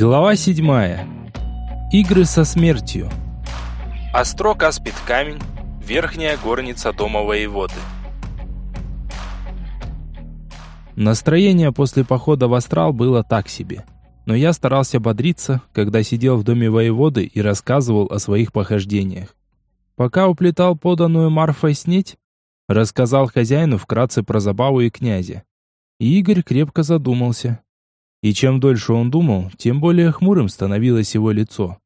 Глава 7. Игры со смертью. Острог аспид камень. Верхняя горница дома воеводы. Настроение после похода в астрал было так себе. Но я старался бодриться, когда сидел в доме воеводы и рассказывал о своих похождениях. Пока уплетал поданную Марфой снеть, рассказал хозяину вкратце про забаву и князя. И Игорь крепко задумался. И чем дольше он думал, тем более хмурым становилось его лицо.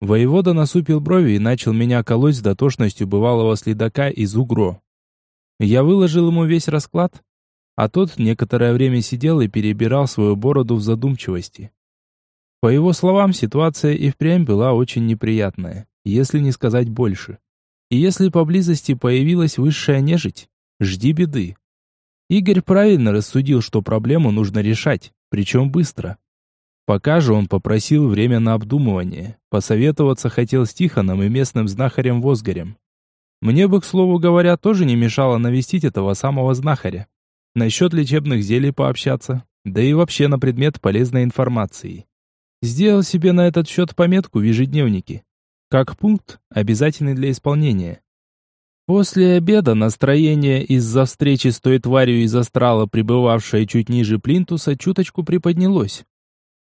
Воевода насупил брови и начал меня колоть с дотошностью бывалого следака из Угро. Я выложил ему весь расклад, а тот некоторое время сидел и перебирал свою бороду в задумчивости. По его словам, ситуация и впрямь была очень неприятная, если не сказать больше. И если поблизости появилась высшая нежить, жди беды. Игорь правильно рассудил, что проблему нужно решать, причем быстро. Пока же он попросил время на обдумывание, посоветоваться хотел с Тихоном и местным знахарем Возгорем. Мне бы, к слову говоря, тоже не мешало навестить этого самого знахаря. Насчет лечебных зелий пообщаться, да и вообще на предмет полезной информации. Сделал себе на этот счет пометку в ежедневнике, как пункт, обязательный для исполнения. После обеда настроение из-за встречи с той тварью из астрала, пребывавшей чуть ниже плинтуса, чуточку приподнялось.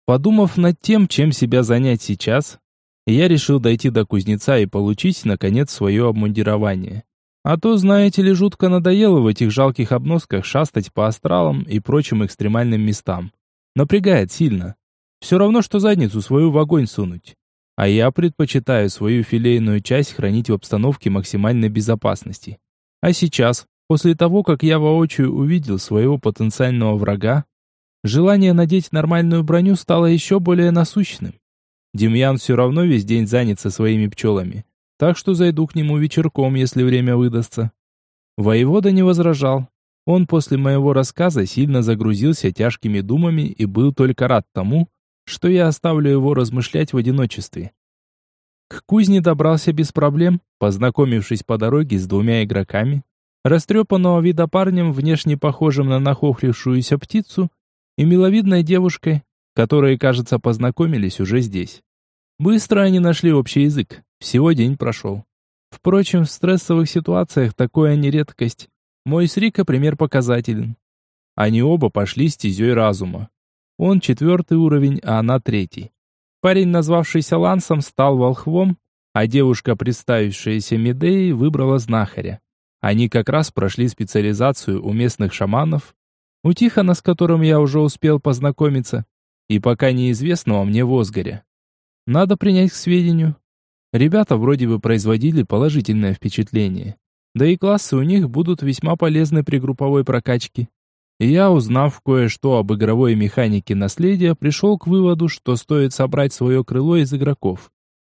Подумав над тем, чем себя занять сейчас, я решил дойти до кузнеца и получить, наконец, свое обмундирование. А то, знаете ли, жутко надоело в этих жалких обносках шастать по астралам и прочим экстремальным местам. Напрягает сильно. Все равно, что задницу свою в огонь сунуть а я предпочитаю свою филейную часть хранить в обстановке максимальной безопасности. А сейчас, после того, как я воочию увидел своего потенциального врага, желание надеть нормальную броню стало еще более насущным. Демьян все равно весь день занят со своими пчелами, так что зайду к нему вечерком, если время выдастся. Воевода не возражал. Он после моего рассказа сильно загрузился тяжкими думами и был только рад тому, что я оставлю его размышлять в одиночестве. К кузне добрался без проблем, познакомившись по дороге с двумя игроками, растрепанного вида парнем, внешне похожим на нахохлившуюся птицу, и миловидной девушкой, которые, кажется, познакомились уже здесь. Быстро они нашли общий язык, всего день прошел. Впрочем, в стрессовых ситуациях такое не редкость. Мой с Рика пример показателен. Они оба пошли стезей разума. Он четвертый уровень, а она третий. Парень, назвавшийся Лансом, стал волхвом, а девушка, представившаяся Медеей, выбрала знахаря. Они как раз прошли специализацию у местных шаманов, у Тихона, с которым я уже успел познакомиться, и пока неизвестного мне Возгоря. Надо принять к сведению. Ребята вроде бы производили положительное впечатление. Да и классы у них будут весьма полезны при групповой прокачке. И я, узнав кое-что об игровой механике наследия, пришел к выводу, что стоит собрать свое крыло из игроков.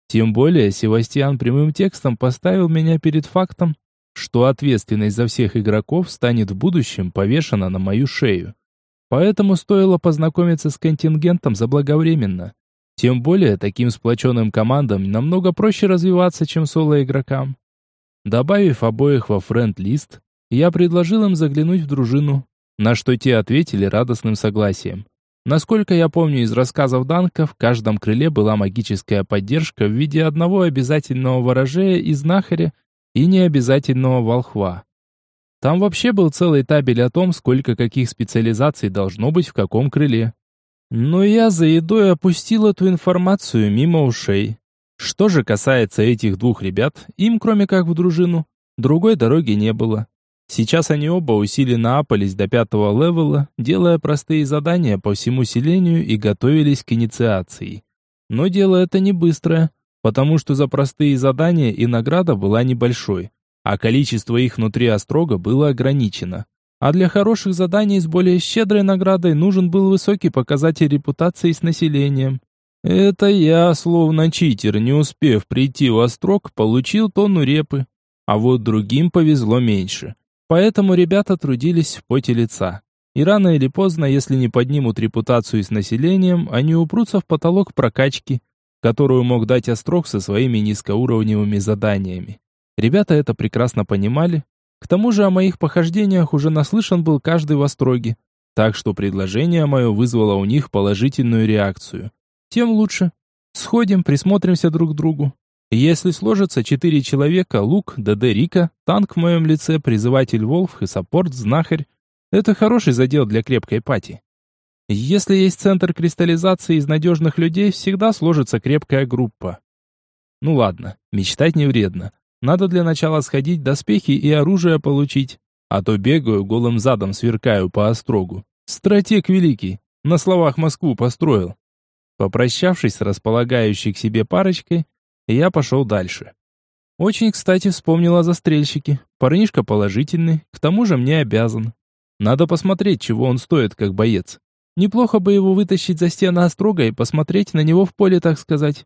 Тем более, Севастьян прямым текстом поставил меня перед фактом, что ответственность за всех игроков станет в будущем повешена на мою шею. Поэтому стоило познакомиться с контингентом заблаговременно. Тем более, таким сплоченным командам намного проще развиваться, чем соло-игрокам. Добавив обоих во френд-лист, я предложил им заглянуть в дружину, на что те ответили радостным согласием. Насколько я помню из рассказов Данка, в каждом крыле была магическая поддержка в виде одного обязательного ворожея и знахаря и необязательного волхва. Там вообще был целый табель о том, сколько каких специализаций должно быть в каком крыле. Но я за едой опустил эту информацию мимо ушей. Что же касается этих двух ребят, им, кроме как в дружину, другой дороги не было. Сейчас они оба усиленно апались до пятого левела, делая простые задания по всему селению и готовились к инициации. Но дело это не быстрое, потому что за простые задания и награда была небольшой, а количество их внутри острога было ограничено. А для хороших заданий с более щедрой наградой нужен был высокий показатель репутации с населением. Это я, словно читер, не успев прийти в острог, получил тонну репы, а вот другим повезло меньше. Поэтому ребята трудились в поте лица. И рано или поздно, если не поднимут репутацию с населением, они упрутся в потолок прокачки, которую мог дать Острог со своими низкоуровневыми заданиями. Ребята это прекрасно понимали. К тому же о моих похождениях уже наслышан был каждый в Остроге. Так что предложение мое вызвало у них положительную реакцию. тем лучше. Сходим, присмотримся друг к другу. Если сложится четыре человека, лук, ДД Рика, танк в моем лице, призыватель Волф и саппорт, знахарь, это хороший задел для крепкой пати. Если есть центр кристаллизации из надежных людей, всегда сложится крепкая группа. Ну ладно, мечтать не вредно. Надо для начала сходить, доспехи и оружие получить. А то бегаю, голым задом сверкаю по острогу. Стратег великий, на словах Москву построил. Попрощавшись с располагающей к себе парочкой, я пошел дальше. Очень, кстати, вспомнил о застрельщике. Парнишка положительный, к тому же мне обязан. Надо посмотреть, чего он стоит, как боец. Неплохо бы его вытащить за стены острога и посмотреть на него в поле, так сказать.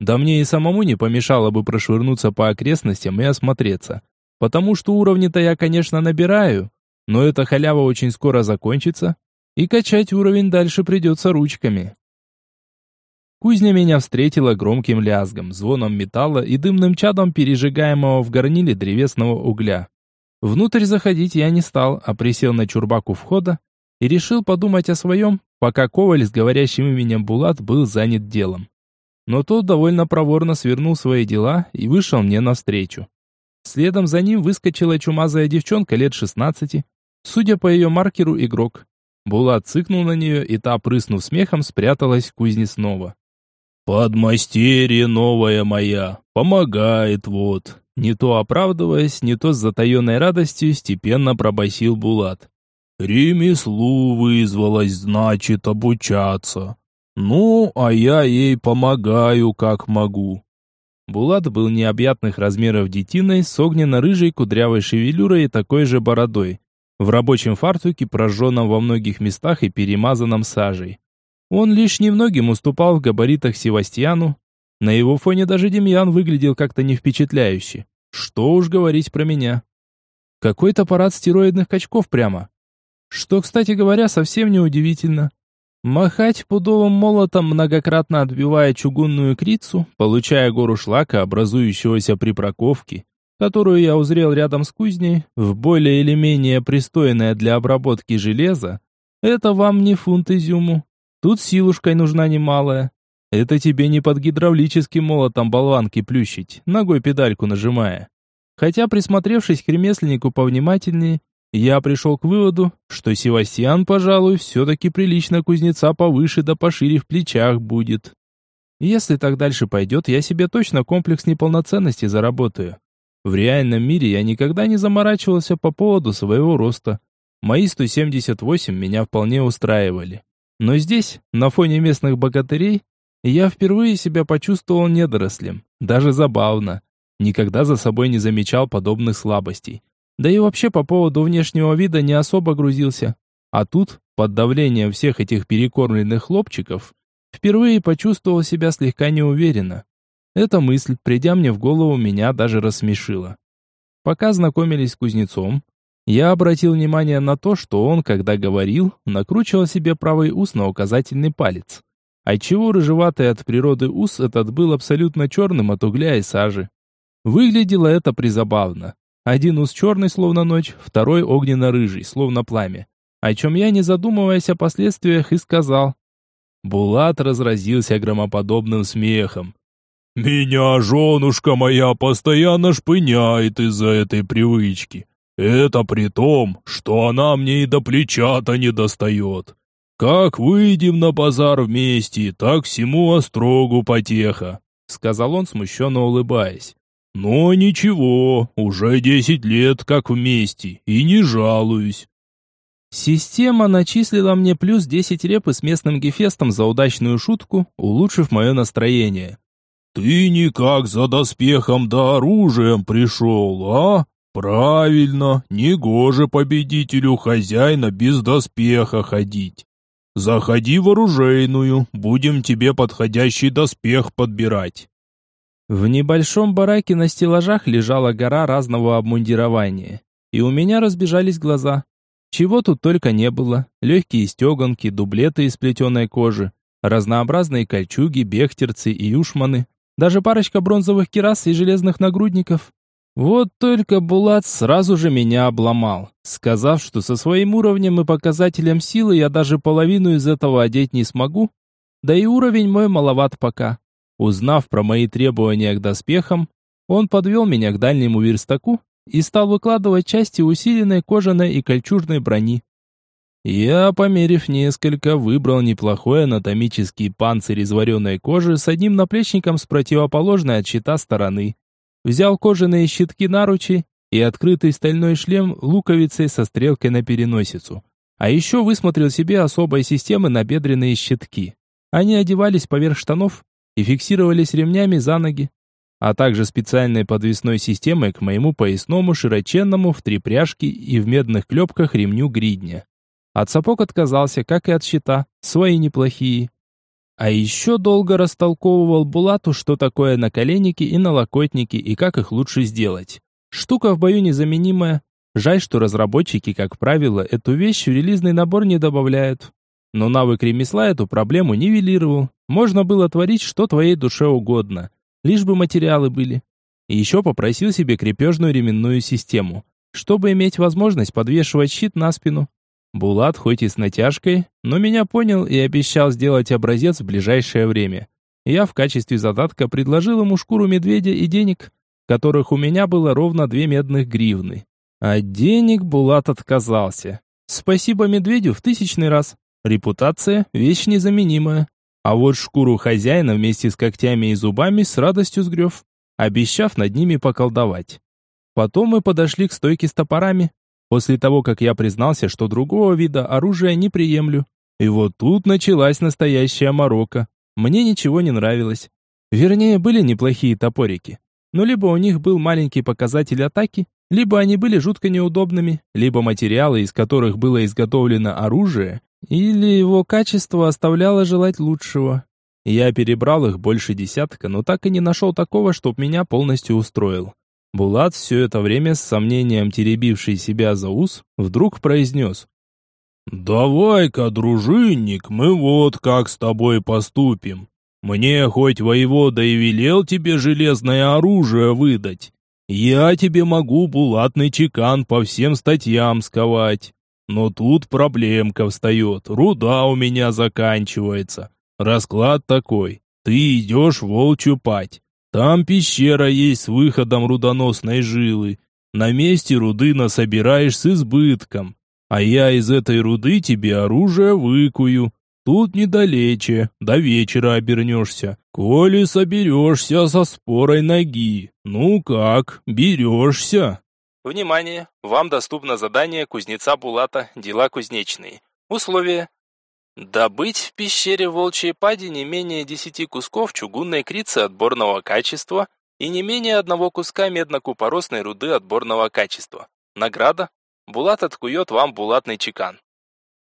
Да мне и самому не помешало бы прошвырнуться по окрестностям и осмотреться. Потому что уровни-то я, конечно, набираю, но эта халява очень скоро закончится, и качать уровень дальше придется ручками. Кузня меня встретила громким лязгом, звоном металла и дымным чадом пережигаемого в горниле древесного угля. Внутрь заходить я не стал, а присел на чурбак у входа и решил подумать о своем, пока Коваль с говорящим именем Булат был занят делом. Но тот довольно проворно свернул свои дела и вышел мне навстречу. Следом за ним выскочила чумазая девчонка лет 16, судя по ее маркеру, игрок. Булат цыкнул на нее, и та, прыснув смехом, спряталась в кузне снова. «Подмастерье новая моя, помогает вот!» Не то оправдываясь, не то с затаенной радостью степенно пробасил Булат. «Ремеслу вызвалась, значит, обучаться. Ну, а я ей помогаю, как могу. Булат был необъятных размеров детиной с огненно-рыжей кудрявой шевелюрой и такой же бородой, в рабочем фартуке, прожженном во многих местах и перемазанном сажей. Он лишь немногим уступал в габаритах Севастьяну. На его фоне даже Демьян выглядел как-то не впечатляюще. Что уж говорить про меня. Какой-то парад стероидных качков прямо. Что, кстати говоря, совсем не удивительно. Махать пудовым молотом, многократно отбивая чугунную крицу, получая гору шлака, образующегося при проковке, которую я узрел рядом с кузней, в более или менее пристойное для обработки железа, это вам не фунт изюму. Тут силушкой нужна немалая. Это тебе не под гидравлическим молотом болванки плющить, ногой педальку нажимая. Хотя, присмотревшись к ремесленнику повнимательнее, я пришел к выводу, что Севастьян, пожалуй, все-таки прилично кузнеца повыше да пошире в плечах будет. Если так дальше пойдет, я себе точно комплекс неполноценности заработаю. В реальном мире я никогда не заморачивался по поводу своего роста. Мои 178 меня вполне устраивали. Но здесь, на фоне местных богатырей, я впервые себя почувствовал недорослем. Даже забавно. Никогда за собой не замечал подобных слабостей. Да и вообще по поводу внешнего вида не особо грузился. А тут, под давлением всех этих перекормленных хлопчиков, впервые почувствовал себя слегка неуверенно. Эта мысль, придя мне в голову, меня даже рассмешила. Пока знакомились с кузнецом, я обратил внимание на то, что он, когда говорил, накручивал себе правый ус на указательный палец. Отчего рыжеватый от природы ус этот был абсолютно черным от угля и сажи. Выглядело это призабавно. Один ус черный, словно ночь, второй огненно-рыжий, словно пламя. О чем я, не задумываясь о последствиях, и сказал. Булат разразился громоподобным смехом. «Меня женушка моя постоянно шпыняет из-за этой привычки. Это при том, что она мне и до плеча-то не достает. Как выйдем на базар вместе, так всему острогу потеха», сказал он, смущенно улыбаясь. Но ничего, уже десять лет как вместе, и не жалуюсь. Система начислила мне плюс 10 репы с местным гефестом за удачную шутку, улучшив мое настроение. «Ты никак за доспехом да оружием пришел, а? Правильно, негоже победителю хозяина без доспеха ходить. Заходи в оружейную, будем тебе подходящий доспех подбирать». В небольшом бараке на стеллажах лежала гора разного обмундирования, и у меня разбежались глаза. Чего тут только не было. Легкие стеганки, дублеты из плетеной кожи, разнообразные кольчуги, бехтерцы и юшманы, даже парочка бронзовых кирас и железных нагрудников. Вот только Булат сразу же меня обломал, сказав, что со своим уровнем и показателем силы я даже половину из этого одеть не смогу, Да и уровень мой маловат пока. Узнав про мои требования к доспехам, он подвел меня к дальнему верстаку и стал выкладывать части усиленной кожаной и кольчужной брони. Я, померив несколько, выбрал неплохой анатомический панцирь из вареной кожи с одним наплечником с противоположной от щита стороны. Взял кожаные щитки наручи и открытый стальной шлем луковицей со стрелкой на переносицу. А еще высмотрел себе особой системы набедренные щитки. Они одевались поверх штанов и фиксировались ремнями за ноги, а также специальной подвесной системой к моему поясному широченному в три пряжки и в медных клепках ремню гридня. От сапог отказался, как и от щита, свои неплохие. А еще долго растолковывал Булату, что такое наколенники и налокотники и как их лучше сделать. Штука в бою незаменимая. Жаль, что разработчики, как правило, эту вещь в релизный набор не добавляют. Но навык ремесла эту проблему нивелировал. Можно было творить, что твоей душе угодно. Лишь бы материалы были. И еще попросил себе крепежную ременную систему, чтобы иметь возможность подвешивать щит на спину. Булат хоть и с натяжкой, но меня понял и обещал сделать образец в ближайшее время. Я в качестве задатка предложил ему шкуру медведя и денег, которых у меня было ровно две медных гривны. А денег Булат отказался. Спасибо медведю в тысячный раз. Репутация – вещь незаменимая. А вот шкуру хозяина вместе с когтями и зубами с радостью сгреб, обещав над ними поколдовать. Потом мы подошли к стойке с топорами, после того, как я признался, что другого вида оружия не приемлю. И вот тут началась настоящая морока. Мне ничего не нравилось. Вернее, были неплохие топорики но либо у них был маленький показатель атаки, либо они были жутко неудобными, либо материалы, из которых было изготовлено оружие, или его качество оставляло желать лучшего. Я перебрал их больше десятка, но так и не нашел такого, чтоб меня полностью устроил. Булат, все это время с сомнением теребивший себя за ус, вдруг произнес. «Давай-ка, дружинник, мы вот как с тобой поступим. Мне хоть воевода и велел тебе железное оружие выдать, я тебе могу булатный чекан по всем статьям сковать. Но тут проблемка встает, руда у меня заканчивается. Расклад такой, ты идешь волчью пать. Там пещера есть с выходом рудоносной жилы. На месте руды насобираешь с избытком. А я из этой руды тебе оружие выкую. Тут недалече, до вечера обернешься. Коли соберешься со спорой ноги. Ну как, берешься?» Внимание! Вам доступно задание кузнеца Булата «Дела кузнечные». Условия. Добыть в пещере Волчьей Пади не менее 10 кусков чугунной крицы отборного качества и не менее одного куска медно-купоросной руды отборного качества. Награда. Булат откует вам булатный чекан.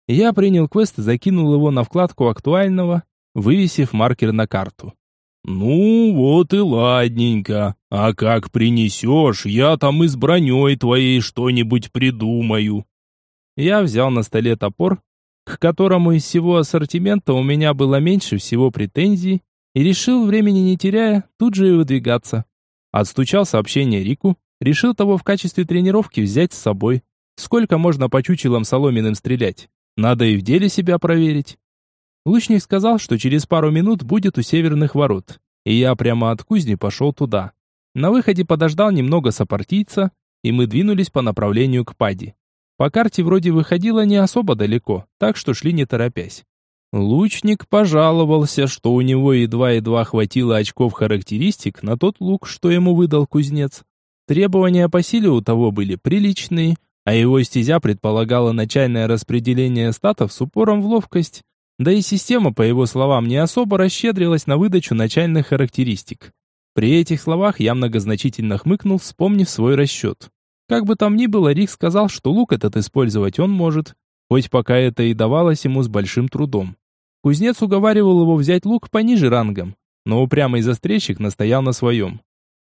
Я принял квест и закинул его на вкладку актуального, вывесив маркер на карту. «Ну, вот и ладненько. А как принесешь, я там и с броней твоей что-нибудь придумаю». Я взял на столе топор, к которому из всего ассортимента у меня было меньше всего претензий, и решил, времени не теряя, тут же и выдвигаться. Отстучал сообщение Рику, решил того в качестве тренировки взять с собой. Сколько можно по чучелам соломенным стрелять? Надо и в деле себя проверить. Лучник сказал, что через пару минут будет у северных ворот, и я прямо от кузни пошел туда. На выходе подождал немного сопартийца, и мы двинулись по направлению к Пади. По карте вроде выходило не особо далеко, так что шли не торопясь. Лучник пожаловался, что у него едва-едва хватило очков характеристик на тот лук, что ему выдал кузнец. Требования по силе у того были приличные, а его стезя предполагала начальное распределение статов с упором в ловкость, да и система, по его словам, не особо расщедрилась на выдачу начальных характеристик. При этих словах я многозначительно хмыкнул, вспомнив свой расчет. Как бы там ни было, Рик сказал, что лук этот использовать он может, хоть пока это и давалось ему с большим трудом. Кузнец уговаривал его взять лук пониже рангом, но упрямый застрельщик настоял на своем.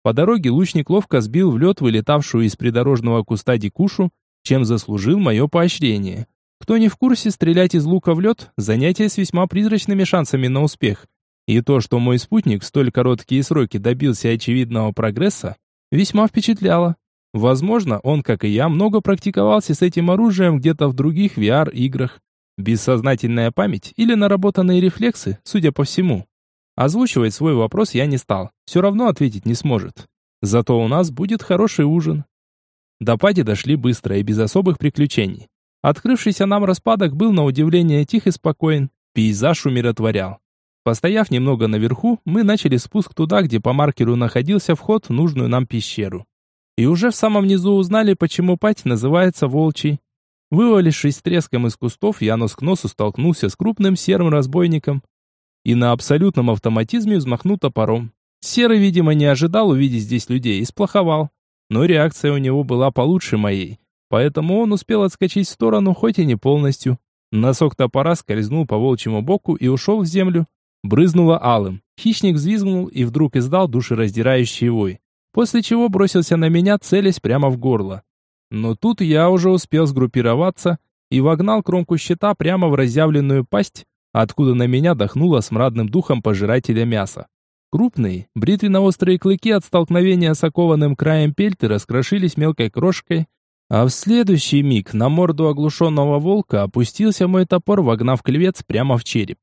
По дороге лучник ловко сбил в лед вылетавшую из придорожного куста дикушу чем заслужил мое поощрение. Кто не в курсе, стрелять из лука в лед – занятие с весьма призрачными шансами на успех. И то, что мой спутник в столь короткие сроки добился очевидного прогресса, весьма впечатляло. Возможно, он, как и я, много практиковался с этим оружием где-то в других VR-играх. Бессознательная память или наработанные рефлексы, судя по всему. Озвучивать свой вопрос я не стал. Все равно ответить не сможет. Зато у нас будет хороший ужин. До пати дошли быстро и без особых приключений. Открывшийся нам распадок был на удивление тих и спокоен. Пейзаж умиротворял. Постояв немного наверху, мы начали спуск туда, где по маркеру находился вход в нужную нам пещеру. И уже в самом низу узнали, почему пать называется волчий. Вывалившись треском из кустов, я нос к носу столкнулся с крупным серым разбойником и на абсолютном автоматизме взмахнул топором. Серый, видимо, не ожидал увидеть здесь людей и сплоховал. Но реакция у него была получше моей, поэтому он успел отскочить в сторону, хоть и не полностью. Носок топора скользнул по волчьему боку и ушел в землю. Брызнуло алым. Хищник взвизгнул и вдруг издал душераздирающий вой, после чего бросился на меня, целясь прямо в горло. Но тут я уже успел сгруппироваться и вогнал кромку щита прямо в разъявленную пасть, откуда на меня дохнуло смрадным духом пожирателя мяса. Крупные, бритвенно-острые клыки от столкновения с окованным краем пельты раскрошились мелкой крошкой, а в следующий миг на морду оглушенного волка опустился мой топор, вогнав клевец прямо в череп.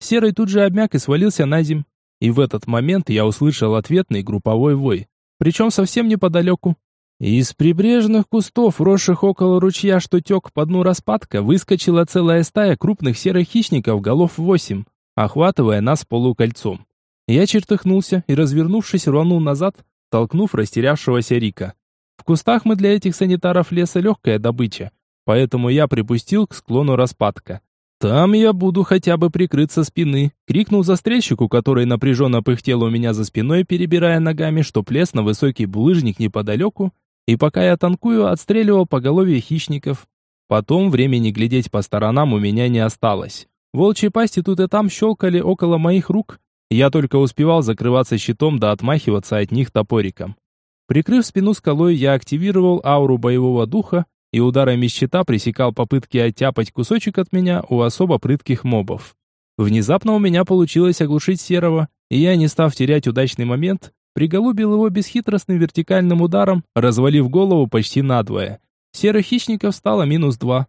Серый тут же обмяк и свалился на земь. И в этот момент я услышал ответный групповой вой, причем совсем неподалеку. Из прибрежных кустов, росших около ручья, что тек по дну распадка, выскочила целая стая крупных серых хищников, голов восемь, охватывая нас полукольцом. Я чертыхнулся и, развернувшись, рванул назад, толкнув растерявшегося Рика. В кустах мы для этих санитаров леса легкая добыча, поэтому я припустил к склону распадка. «Там я буду хотя бы прикрыться спины», — крикнул застрельщику, который напряженно пыхтел у меня за спиной, перебирая ногами, что плес на высокий булыжник неподалеку, и пока я танкую, отстреливал по голове хищников. Потом времени глядеть по сторонам у меня не осталось. Волчьи пасти тут и там щелкали около моих рук. Я только успевал закрываться щитом да отмахиваться от них топориком. Прикрыв спину скалой, я активировал ауру боевого духа и ударами щита пресекал попытки оттяпать кусочек от меня у особо прытких мобов. Внезапно у меня получилось оглушить серого, и я, не став терять удачный момент, приголубил его бесхитростным вертикальным ударом, развалив голову почти надвое. Серых хищников стало минус два.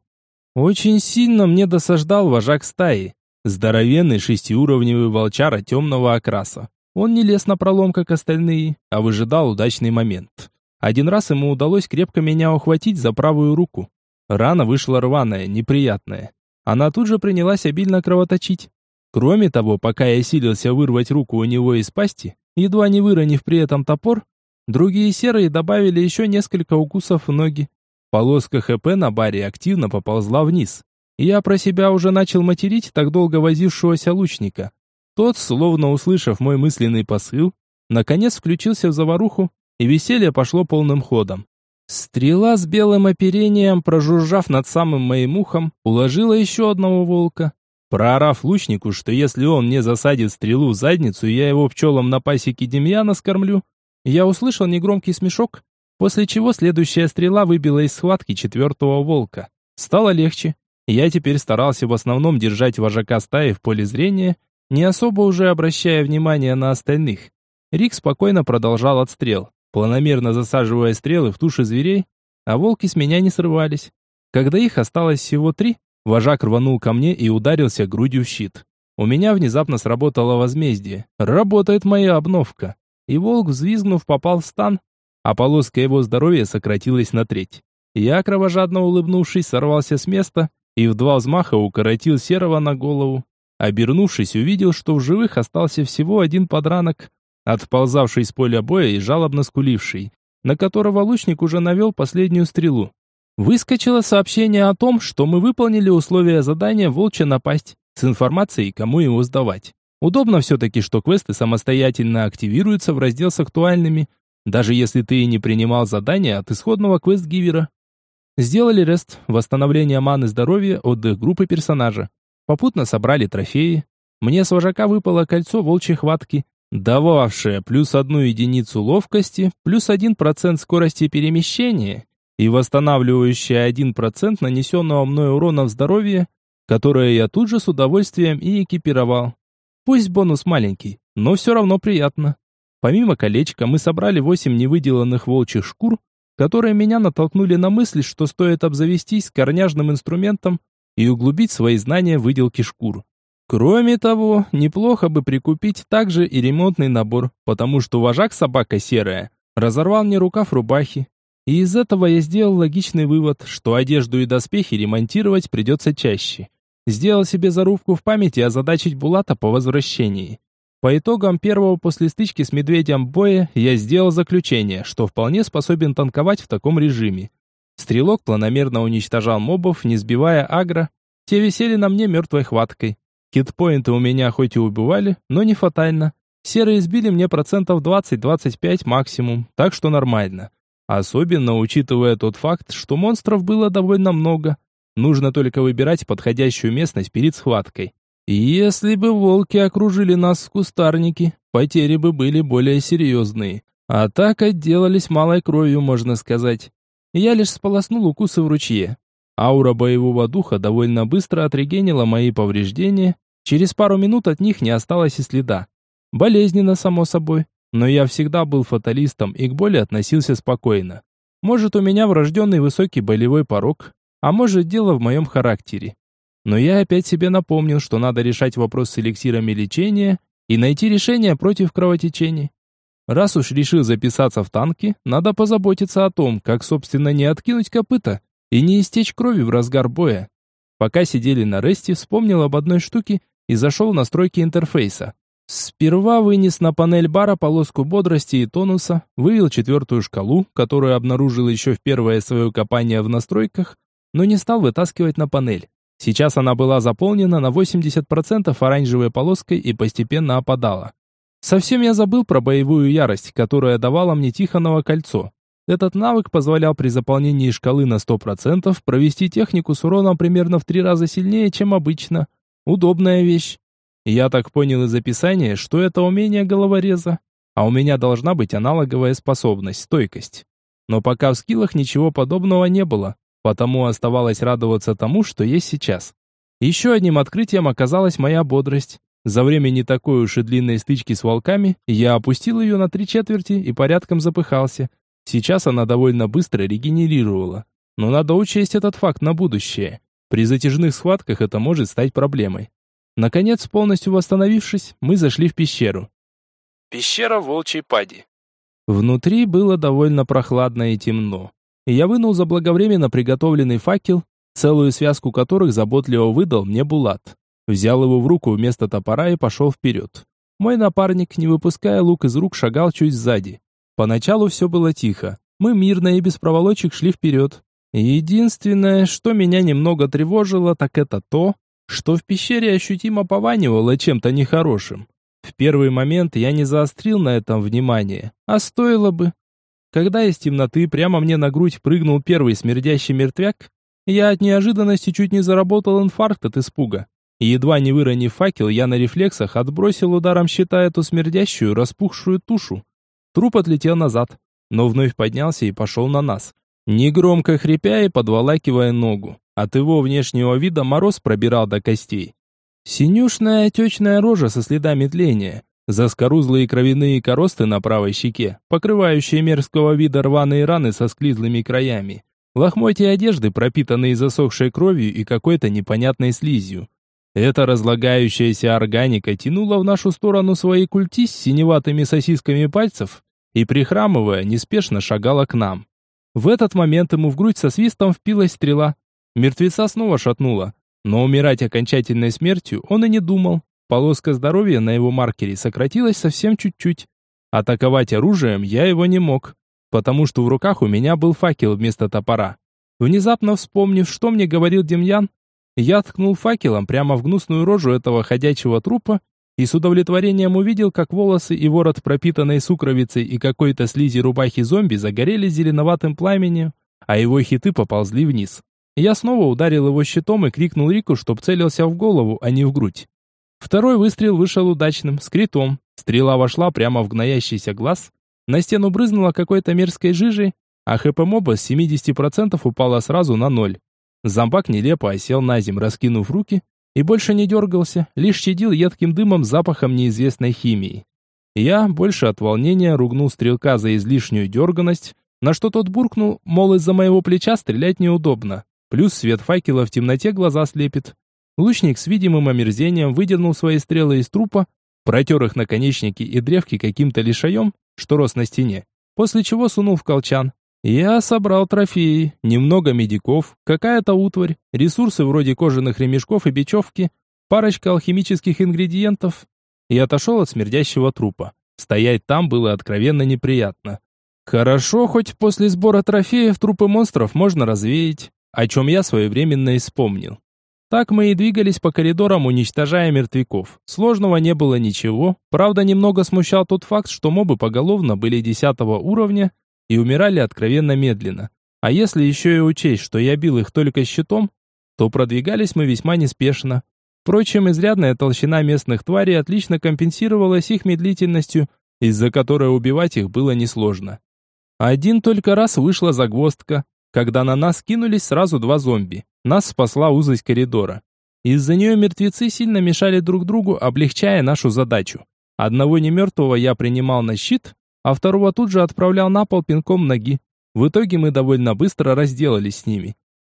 Очень сильно мне досаждал вожак стаи. Здоровенный шестиуровневый волчара темного окраса. Он не лез на пролом, как остальные, а выжидал удачный момент. Один раз ему удалось крепко меня ухватить за правую руку. Рана вышла рваная, неприятная. Она тут же принялась обильно кровоточить. Кроме того, пока я силился вырвать руку у него из пасти, едва не выронив при этом топор, другие серые добавили еще несколько укусов в ноги. Полоска ХП на баре активно поползла вниз. Я про себя уже начал материть так долго возившегося лучника. Тот, словно услышав мой мысленный посыл, наконец включился в заваруху, и веселье пошло полным ходом. Стрела с белым оперением, прожужжав над самым моим ухом, уложила еще одного волка. Проорав лучнику, что если он не засадит стрелу в задницу, я его пчелам на пасеке Демьяна скормлю, я услышал негромкий смешок, после чего следующая стрела выбила из схватки четвертого волка. Стало легче. Я теперь старался в основном держать вожака стаи в поле зрения, не особо уже обращая внимание на остальных. Рик спокойно продолжал отстрел, планомерно засаживая стрелы в туши зверей, а волки с меня не срывались. Когда их осталось всего три, Вожак рванул ко мне и ударился грудью в щит. У меня внезапно сработало возмездие. Работает моя обновка. И волк, взвизгнув, попал в стан, а полоска его здоровья сократилась на треть. Я, кровожадно улыбнувшись, сорвался с места и в два взмаха укоротил серого на голову. Обернувшись, увидел, что в живых остался всего один подранок, отползавший с поля боя и жалобно скуливший, на которого лучник уже навел последнюю стрелу. Выскочило сообщение о том, что мы выполнили условия задания «Волчья напасть» с информацией, кому его сдавать. Удобно все-таки, что квесты самостоятельно активируются в раздел с актуальными, даже если ты и не принимал задания от исходного квест-гивера. Сделали рест, восстановление маны здоровья, отдых группы персонажа. Попутно собрали трофеи. Мне с вожака выпало кольцо волчьей хватки, дававшее плюс одну единицу ловкости, плюс один процент скорости перемещения и восстанавливающая 1% нанесенного мной урона в здоровье, которое я тут же с удовольствием и экипировал. Пусть бонус маленький, но все равно приятно. Помимо колечка мы собрали 8 невыделанных волчьих шкур, которые меня натолкнули на мысль, что стоит обзавестись корняжным инструментом, и углубить свои знания в выделке шкур. Кроме того, неплохо бы прикупить также и ремонтный набор, потому что вожак собака серая разорвал мне рукав рубахи. И из этого я сделал логичный вывод, что одежду и доспехи ремонтировать придется чаще. Сделал себе зарубку в памяти озадачить Булата по возвращении. По итогам первого после стычки с медведем боя я сделал заключение, что вполне способен танковать в таком режиме. Стрелок планомерно уничтожал мобов, не сбивая агро. Те висели на мне мертвой хваткой. Хитпоинты у меня хоть и убивали, но не фатально. Серые сбили мне процентов 20-25 максимум, так что нормально. Особенно учитывая тот факт, что монстров было довольно много. Нужно только выбирать подходящую местность перед схваткой. Если бы волки окружили нас в кустарнике, потери бы были более серьезные. А так отделались малой кровью, можно сказать. Я лишь сполоснул укусы в ручье. Аура боевого духа довольно быстро отрегенила мои повреждения, через пару минут от них не осталось и следа. Болезненно, само собой, но я всегда был фаталистом и к боли относился спокойно. Может, у меня врожденный высокий болевой порог, а может, дело в моем характере. Но я опять себе напомнил, что надо решать вопрос с эликсирами лечения и найти решение против кровотечений. Раз уж решил записаться в танки, надо позаботиться о том, как, собственно, не откинуть копыта и не истечь крови в разгар боя. Пока сидели на ресте, вспомнил об одной штуке и зашел в настройки интерфейса. Сперва вынес на панель бара полоску бодрости и тонуса, вывел четвертую шкалу, которую обнаружил еще в первое свое копание в настройках, но не стал вытаскивать на панель. Сейчас она была заполнена на 80% оранжевой полоской и постепенно опадала. Совсем я забыл про боевую ярость, которая давала мне Тихоново кольцо. Этот навык позволял при заполнении шкалы на 100% провести технику с уроном примерно в три раза сильнее, чем обычно. Удобная вещь. Я так понял из описания, что это умение головореза, а у меня должна быть аналоговая способность, стойкость. Но пока в скиллах ничего подобного не было, потому оставалось радоваться тому, что есть сейчас. Еще одним открытием оказалась моя бодрость. За время не такой уж и длинной стычки с волками я опустил ее на три четверти и порядком запыхался. Сейчас она довольно быстро регенерировала. Но надо учесть этот факт на будущее. При затяжных схватках это может стать проблемой. Наконец, полностью восстановившись, мы зашли в пещеру. Пещера Волчьей Пади. Внутри было довольно прохладно и темно. Я вынул заблаговременно приготовленный факел, целую связку которых заботливо выдал мне Булат. Взял его в руку вместо топора и пошел вперед. Мой напарник, не выпуская лук из рук, шагал чуть сзади. Поначалу все было тихо. Мы мирно и без проволочек шли вперед. Единственное, что меня немного тревожило, так это то, что в пещере ощутимо пованивало чем-то нехорошим. В первый момент я не заострил на этом внимание, а стоило бы. Когда из темноты прямо мне на грудь прыгнул первый смердящий мертвяк, я от неожиданности чуть не заработал инфаркт от испуга. едва не выронив факел, я на рефлексах отбросил ударом щита эту смердящую, распухшую тушу. Труп отлетел назад, но вновь поднялся и пошел на нас, негромко хрипя и подволакивая ногу. От его внешнего вида мороз пробирал до костей. Синюшная отечная рожа со следами тления, заскорузлые кровяные коросты на правой щеке, покрывающие мерзкого вида рваные раны со склизлыми краями, лохмотья одежды, пропитанные засохшей кровью и какой-то непонятной слизью. Эта разлагающаяся органика тянула в нашу сторону свои культи с синеватыми сосисками пальцев и, прихрамывая, неспешно шагала к нам. В этот момент ему в грудь со свистом впилась стрела, Мертвеца снова шатнуло, но умирать окончательной смертью он и не думал. Полоска здоровья на его маркере сократилась совсем чуть-чуть. Атаковать оружием я его не мог, потому что в руках у меня был факел вместо топора. Внезапно вспомнив, что мне говорил Демьян, я ткнул факелом прямо в гнусную рожу этого ходячего трупа и с удовлетворением увидел, как волосы и ворот пропитанной сукровицей и какой-то слизи рубахи зомби загорели зеленоватым пламенем, а его хиты поползли вниз. Я снова ударил его щитом и крикнул Рику, чтоб целился в голову, а не в грудь. Второй выстрел вышел удачным, с критом. Стрела вошла прямо в гноящийся глаз, на стену брызнула какой-то мерзкой жижей, а ХП моба с 70% упала сразу на ноль. Зомбак нелепо осел на земь, раскинув руки, и больше не дергался, лишь щадил едким дымом запахом неизвестной химии. Я, больше от волнения, ругнул стрелка за излишнюю дерганность, на что тот буркнул, мол, из-за моего плеча стрелять неудобно. Плюс свет факела в темноте глаза слепит. Лучник с видимым омерзением выдернул свои стрелы из трупа, протер их наконечники и древки каким-то лишаем, что рос на стене, после чего сунул в колчан. Я собрал трофеи, немного медиков, какая-то утварь, ресурсы вроде кожаных ремешков и бечевки, парочка алхимических ингредиентов и отошел от смердящего трупа. Стоять там было откровенно неприятно. Хорошо, хоть после сбора трофеев трупы монстров можно развеять, о чем я своевременно и вспомнил. Так мы и двигались по коридорам, уничтожая мертвяков. Сложного не было ничего, правда немного смущал тот факт, что мобы поголовно были десятого уровня и умирали откровенно медленно. А если еще и учесть, что я бил их только щитом, то продвигались мы весьма неспешно. Впрочем, изрядная толщина местных тварей отлично компенсировалась их медлительностью, из-за которой убивать их было несложно. Один только раз вышла загвоздка, когда на нас кинулись сразу два зомби. Нас спасла узость коридора. Из-за нее мертвецы сильно мешали друг другу, облегчая нашу задачу. Одного немертвого я принимал на щит, а второго тут же отправлял на пол пинком ноги. В итоге мы довольно быстро разделались с ними.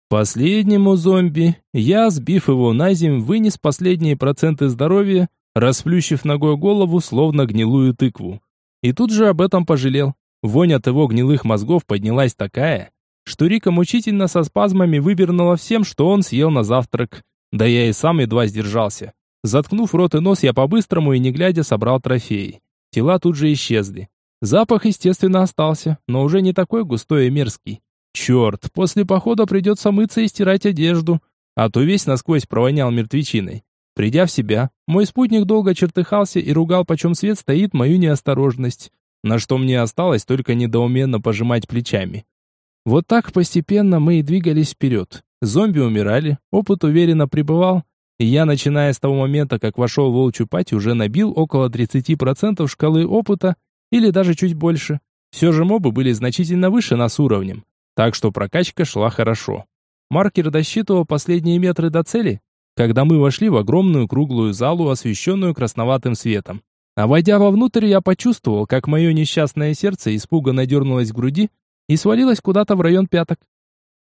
Последнему зомби я, сбив его на землю, вынес последние проценты здоровья, расплющив ногой голову, словно гнилую тыкву. И тут же об этом пожалел. Вонь от его гнилых мозгов поднялась такая, что Рика мучительно со спазмами вывернула всем, что он съел на завтрак. Да я и сам едва сдержался. Заткнув рот и нос, я по-быстрому и не глядя собрал трофеи. Тела тут же исчезли. Запах, естественно, остался, но уже не такой густой и мерзкий. Черт, после похода придется мыться и стирать одежду, а то весь насквозь провонял мертвечиной. Придя в себя, мой спутник долго чертыхался и ругал, почем свет стоит мою неосторожность, на что мне осталось только недоуменно пожимать плечами. Вот так постепенно мы и двигались вперед. Зомби умирали, опыт уверенно пребывал, и я, начиная с того момента, как вошел в волчью пать, уже набил около 30% шкалы опыта, или даже чуть больше. Все же мобы были значительно выше нас уровнем, так что прокачка шла хорошо. Маркер досчитывал последние метры до цели, когда мы вошли в огромную круглую залу, освещенную красноватым светом. А войдя вовнутрь, я почувствовал, как мое несчастное сердце испуганно дернулось в груди, и свалилась куда-то в район пяток.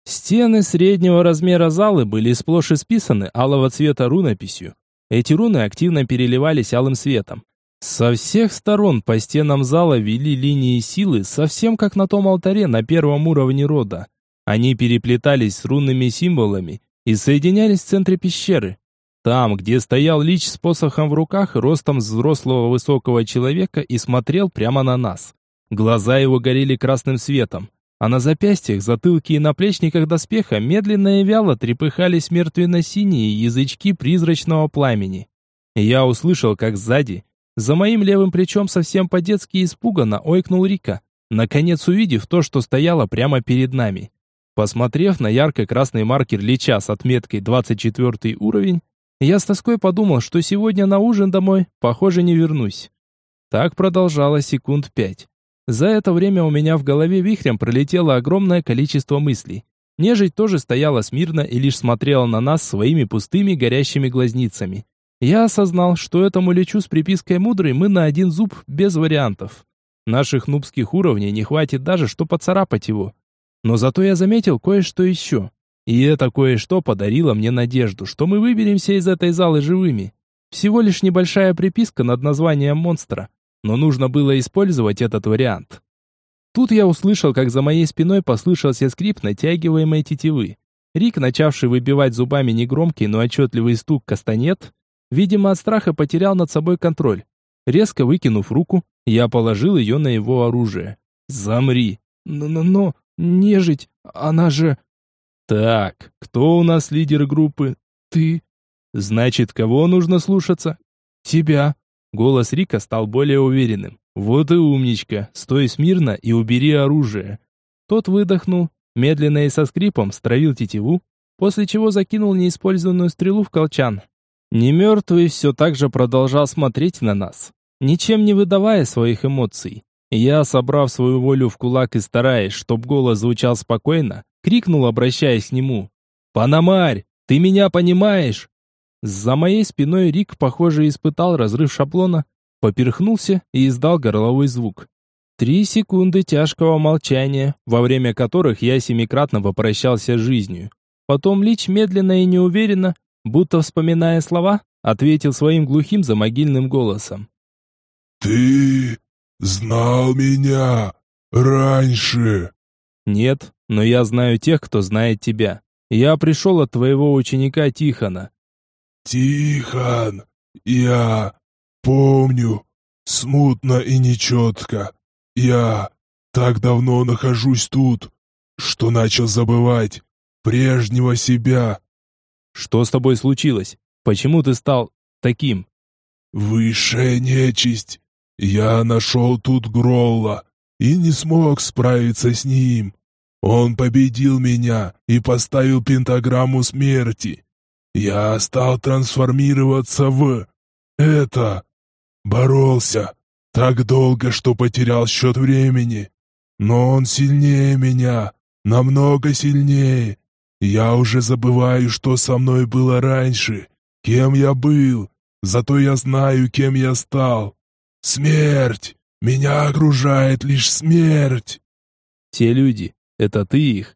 Стены среднего размера залы были сплошь исписаны алого цвета рунописью. Эти руны активно переливались алым светом. Со всех сторон по стенам зала вели линии силы, совсем как на том алтаре на первом уровне рода. Они переплетались с рунными символами и соединялись в центре пещеры. Там, где стоял лич с посохом в руках, ростом взрослого высокого человека и смотрел прямо на нас. Глаза его горели красным светом, а на запястьях, затылке и наплечниках доспеха медленно и вяло трепыхались мертвенно-синие язычки призрачного пламени. Я услышал, как сзади, за моим левым плечом совсем по-детски испуганно ойкнул Рика, наконец увидев то, что стояло прямо перед нами. Посмотрев на ярко-красный маркер Лича с отметкой 24 уровень, я с тоской подумал, что сегодня на ужин домой, похоже, не вернусь. Так продолжалось секунд пять. За это время у меня в голове вихрем пролетело огромное количество мыслей. Нежить тоже стояла смирно и лишь смотрела на нас своими пустыми горящими глазницами. Я осознал, что этому лечу с припиской «мудрый» мы на один зуб без вариантов. Наших нубских уровней не хватит даже, что поцарапать его. Но зато я заметил кое-что еще. И это кое-что подарило мне надежду, что мы выберемся из этой залы живыми. Всего лишь небольшая приписка над названием монстра но нужно было использовать этот вариант. Тут я услышал, как за моей спиной послышался скрип натягиваемой тетивы. Рик, начавший выбивать зубами негромкий, но отчетливый стук кастанет, видимо, от страха потерял над собой контроль. Резко выкинув руку, я положил ее на его оружие. «Замри!» «Но-но-но, нежить, она же...» «Так, кто у нас лидер группы?» «Ты». «Значит, кого нужно слушаться?» «Тебя». Голос Рика стал более уверенным. «Вот и умничка, стой смирно и убери оружие». Тот выдохнул, медленно и со скрипом стравил тетиву, после чего закинул неиспользованную стрелу в колчан. Немертвый все так же продолжал смотреть на нас, ничем не выдавая своих эмоций. Я, собрав свою волю в кулак и стараясь, чтоб голос звучал спокойно, крикнул, обращаясь к нему. «Панамарь, ты меня понимаешь?» За моей спиной Рик, похоже, испытал разрыв шаблона, поперхнулся и издал горловой звук. Три секунды тяжкого молчания, во время которых я семикратно попрощался с жизнью. Потом Лич медленно и неуверенно, будто вспоминая слова, ответил своим глухим замогильным голосом. «Ты знал меня раньше?» «Нет, но я знаю тех, кто знает тебя. Я пришел от твоего ученика Тихона». «Тихон, я помню, смутно и нечетко. Я так давно нахожусь тут, что начал забывать прежнего себя». «Что с тобой случилось? Почему ты стал таким?» «Высшая нечисть. Я нашел тут Гролла и не смог справиться с ним. Он победил меня и поставил пентаграмму смерти. Я стал трансформироваться в... это... Боролся. Так долго, что потерял счет времени. Но он сильнее меня. Намного сильнее. Я уже забываю, что со мной было раньше. Кем я был. Зато я знаю, кем я стал. Смерть! Меня окружает лишь смерть. Те люди, это ты их?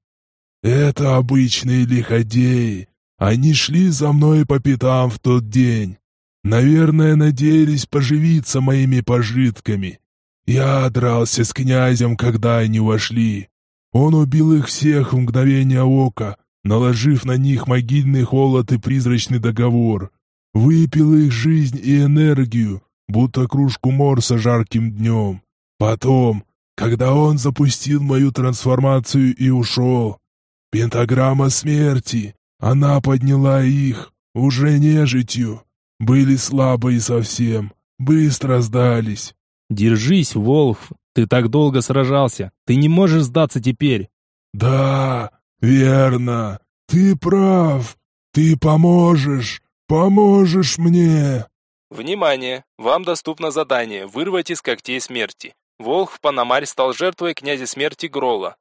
Это обычные лиходеи. Они шли за мной по пятам в тот день. Наверное, надеялись поживиться моими пожитками. Я дрался с князем, когда они вошли. Он убил их всех в мгновение ока, наложив на них могильный холод и призрачный договор. Выпил их жизнь и энергию, будто кружку морса жарким днем. Потом, когда он запустил мою трансформацию и ушел, пентаграмма смерти, она подняла их, уже нежитью. Были слабые совсем, быстро сдались. Держись, Волф, ты так долго сражался, ты не можешь сдаться теперь. Да, верно, ты прав, ты поможешь, поможешь мне. Внимание! Вам доступно задание «Вырвать из когтей смерти». Волх Панамарь стал жертвой князя смерти Грола.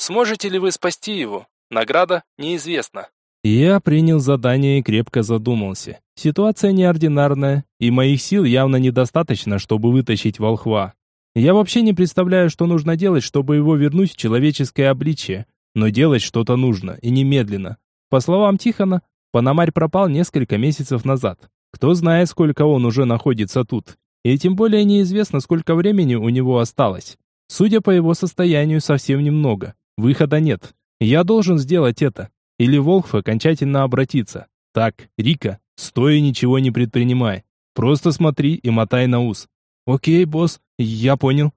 Сможете ли вы спасти его? Награда неизвестна. Я принял задание и крепко задумался. Ситуация неординарная, и моих сил явно недостаточно, чтобы вытащить волхва. Я вообще не представляю, что нужно делать, чтобы его вернуть в человеческое обличие. Но делать что-то нужно, и немедленно. По словам Тихона, Панамарь пропал несколько месяцев назад. Кто знает, сколько он уже находится тут. И тем более неизвестно, сколько времени у него осталось. Судя по его состоянию, совсем немного. Выхода нет. Я должен сделать это. Или Волхв окончательно обратиться. Так, Рика, стой и ничего не предпринимай. Просто смотри и мотай на ус. Окей, босс, я понял.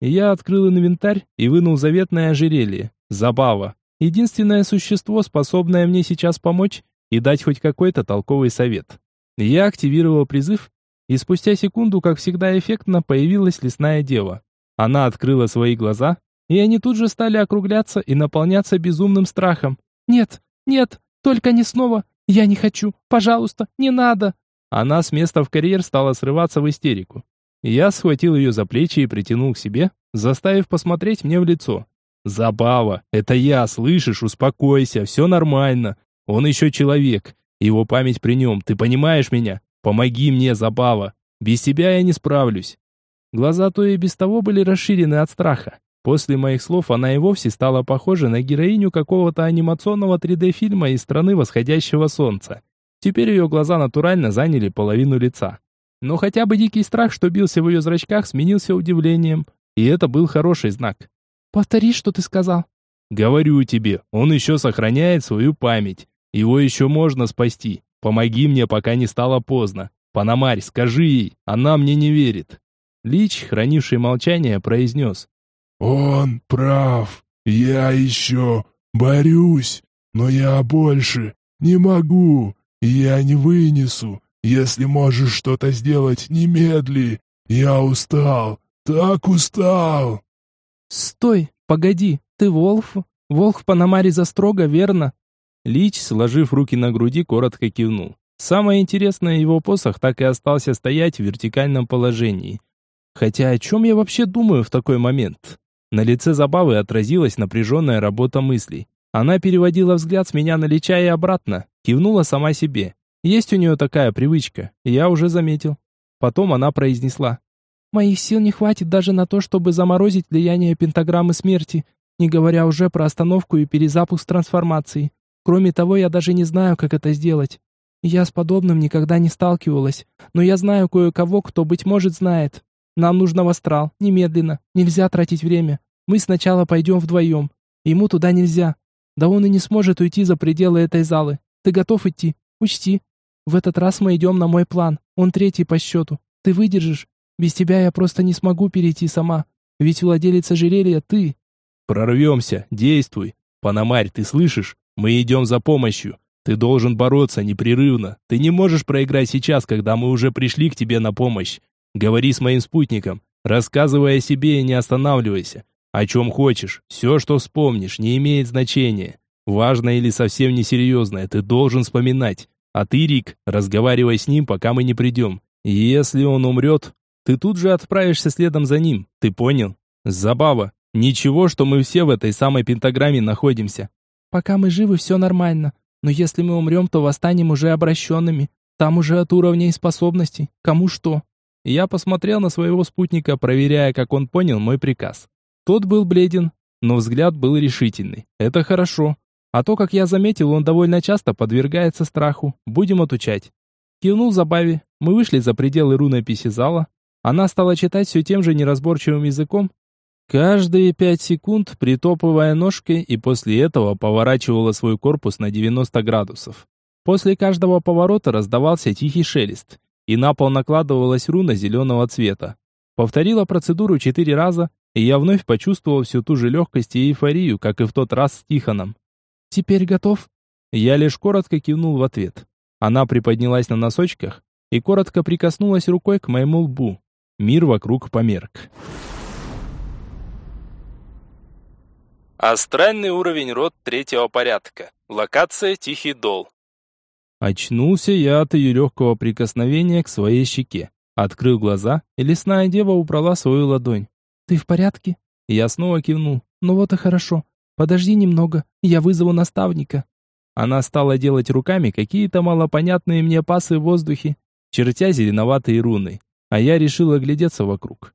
Я открыл инвентарь и вынул заветное ожерелье. Забава. Единственное существо, способное мне сейчас помочь и дать хоть какой-то толковый совет. Я активировал призыв, и спустя секунду, как всегда эффектно, появилась лесная дева. Она открыла свои глаза, и они тут же стали округляться и наполняться безумным страхом. «Нет, нет, только не снова! Я не хочу! Пожалуйста, не надо!» Она с места в карьер стала срываться в истерику. Я схватил ее за плечи и притянул к себе, заставив посмотреть мне в лицо. «Забава! Это я, слышишь? Успокойся, все нормально. Он еще человек. Его память при нем, ты понимаешь меня? Помоги мне, Забава. Без тебя я не справлюсь. Глаза то и без того были расширены от страха. После моих слов она и вовсе стала похожа на героиню какого-то анимационного 3D-фильма из страны восходящего солнца. Теперь ее глаза натурально заняли половину лица. Но хотя бы дикий страх, что бился в ее зрачках, сменился удивлением. И это был хороший знак. «Повтори, что ты сказал». «Говорю тебе, он еще сохраняет свою память. Его еще можно спасти. Помоги мне, пока не стало поздно. Панамарь, скажи ей, она мне не верит». Лич, хранивший молчание, произнес. «Он прав. Я еще борюсь, но я больше не могу. Я не вынесу. Если можешь что-то сделать, немедли. Я устал, так устал». «Стой, погоди, ты Волф? Волк Панамари застрого, верно?» Лич, сложив руки на груди, коротко кивнул. Самое интересное, его посох так и остался стоять в вертикальном положении. Хотя о чем я вообще думаю в такой момент? На лице Забавы отразилась напряженная работа мыслей. Она переводила взгляд с меня на Лича и обратно, кивнула сама себе. Есть у нее такая привычка, я уже заметил. Потом она произнесла. «Моих сил не хватит даже на то, чтобы заморозить влияние пентаграммы смерти, не говоря уже про остановку и перезапуск трансформации. Кроме того, я даже не знаю, как это сделать. Я с подобным никогда не сталкивалась, но я знаю кое-кого, кто, быть может, знает. Нам нужно в астрал, немедленно, нельзя тратить время. Мы сначала пойдем вдвоем. Ему туда нельзя. Да он и не сможет уйти за пределы этой залы. Ты готов идти? Учти. В этот раз мы идем на мой план. Он третий по счету. Ты выдержишь? Без тебя я просто не смогу перейти сама. Ведь владелец ожерелья ты. Прорвемся, действуй. Панамарь, ты слышишь? Мы идем за помощью. Ты должен бороться непрерывно. Ты не можешь проиграть сейчас, когда мы уже пришли к тебе на помощь. Говори с моим спутником, рассказывай о себе и не останавливайся. О чем хочешь, все, что вспомнишь, не имеет значения. Важно или совсем несерьезное, ты должен вспоминать. А ты, Рик, разговаривай с ним, пока мы не придем. Если он умрет, ты тут же отправишься следом за ним. Ты понял? Забава. Ничего, что мы все в этой самой пентаграмме находимся. Пока мы живы, все нормально. Но если мы умрем, то восстанем уже обращенными. Там уже от уровня и способностей. Кому что. Я посмотрел на своего спутника, проверяя, как он понял мой приказ. Тот был бледен, но взгляд был решительный. Это хорошо. А то, как я заметил, он довольно часто подвергается страху. Будем отучать. Кивнул Забаве. Мы вышли за пределы рунописи зала. Она стала читать все тем же неразборчивым языком, Каждые пять секунд притопывая ножкой и после этого поворачивала свой корпус на 90 градусов. После каждого поворота раздавался тихий шелест, и на пол накладывалась руна зеленого цвета. Повторила процедуру четыре раза, и я вновь почувствовал всю ту же легкость и эйфорию, как и в тот раз с Тихоном. «Теперь готов?» Я лишь коротко кивнул в ответ. Она приподнялась на носочках и коротко прикоснулась рукой к моему лбу. Мир вокруг померк. Астральный уровень род третьего порядка. Локация Тихий Дол. Очнулся я от ее легкого прикосновения к своей щеке. Открыл глаза, и лесная дева убрала свою ладонь. «Ты в порядке?» Я снова кивнул. «Ну вот и хорошо. Подожди немного, я вызову наставника». Она стала делать руками какие-то малопонятные мне пасы в воздухе, чертя зеленоватые руны, а я решил оглядеться вокруг.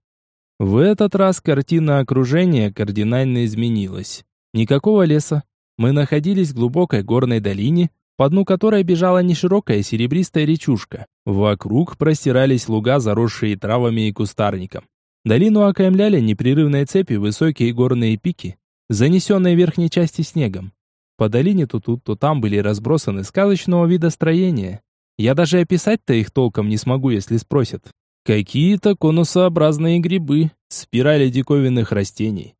В этот раз картина окружения кардинально изменилась. Никакого леса. Мы находились в глубокой горной долине, по дну которой бежала неширокая серебристая речушка. Вокруг простирались луга, заросшие травами и кустарником. Долину окаймляли непрерывные цепи высокие горные пики, занесенные верхней части снегом. По долине то тут, то там были разбросаны сказочного вида строения. Я даже описать-то их толком не смогу, если спросят. Какие-то конусообразные грибы, спирали диковинных растений.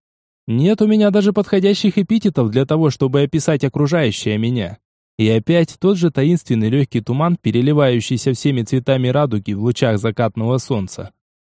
Нет у меня даже подходящих эпитетов для того, чтобы описать окружающее меня. И опять тот же таинственный легкий туман, переливающийся всеми цветами радуги в лучах закатного солнца.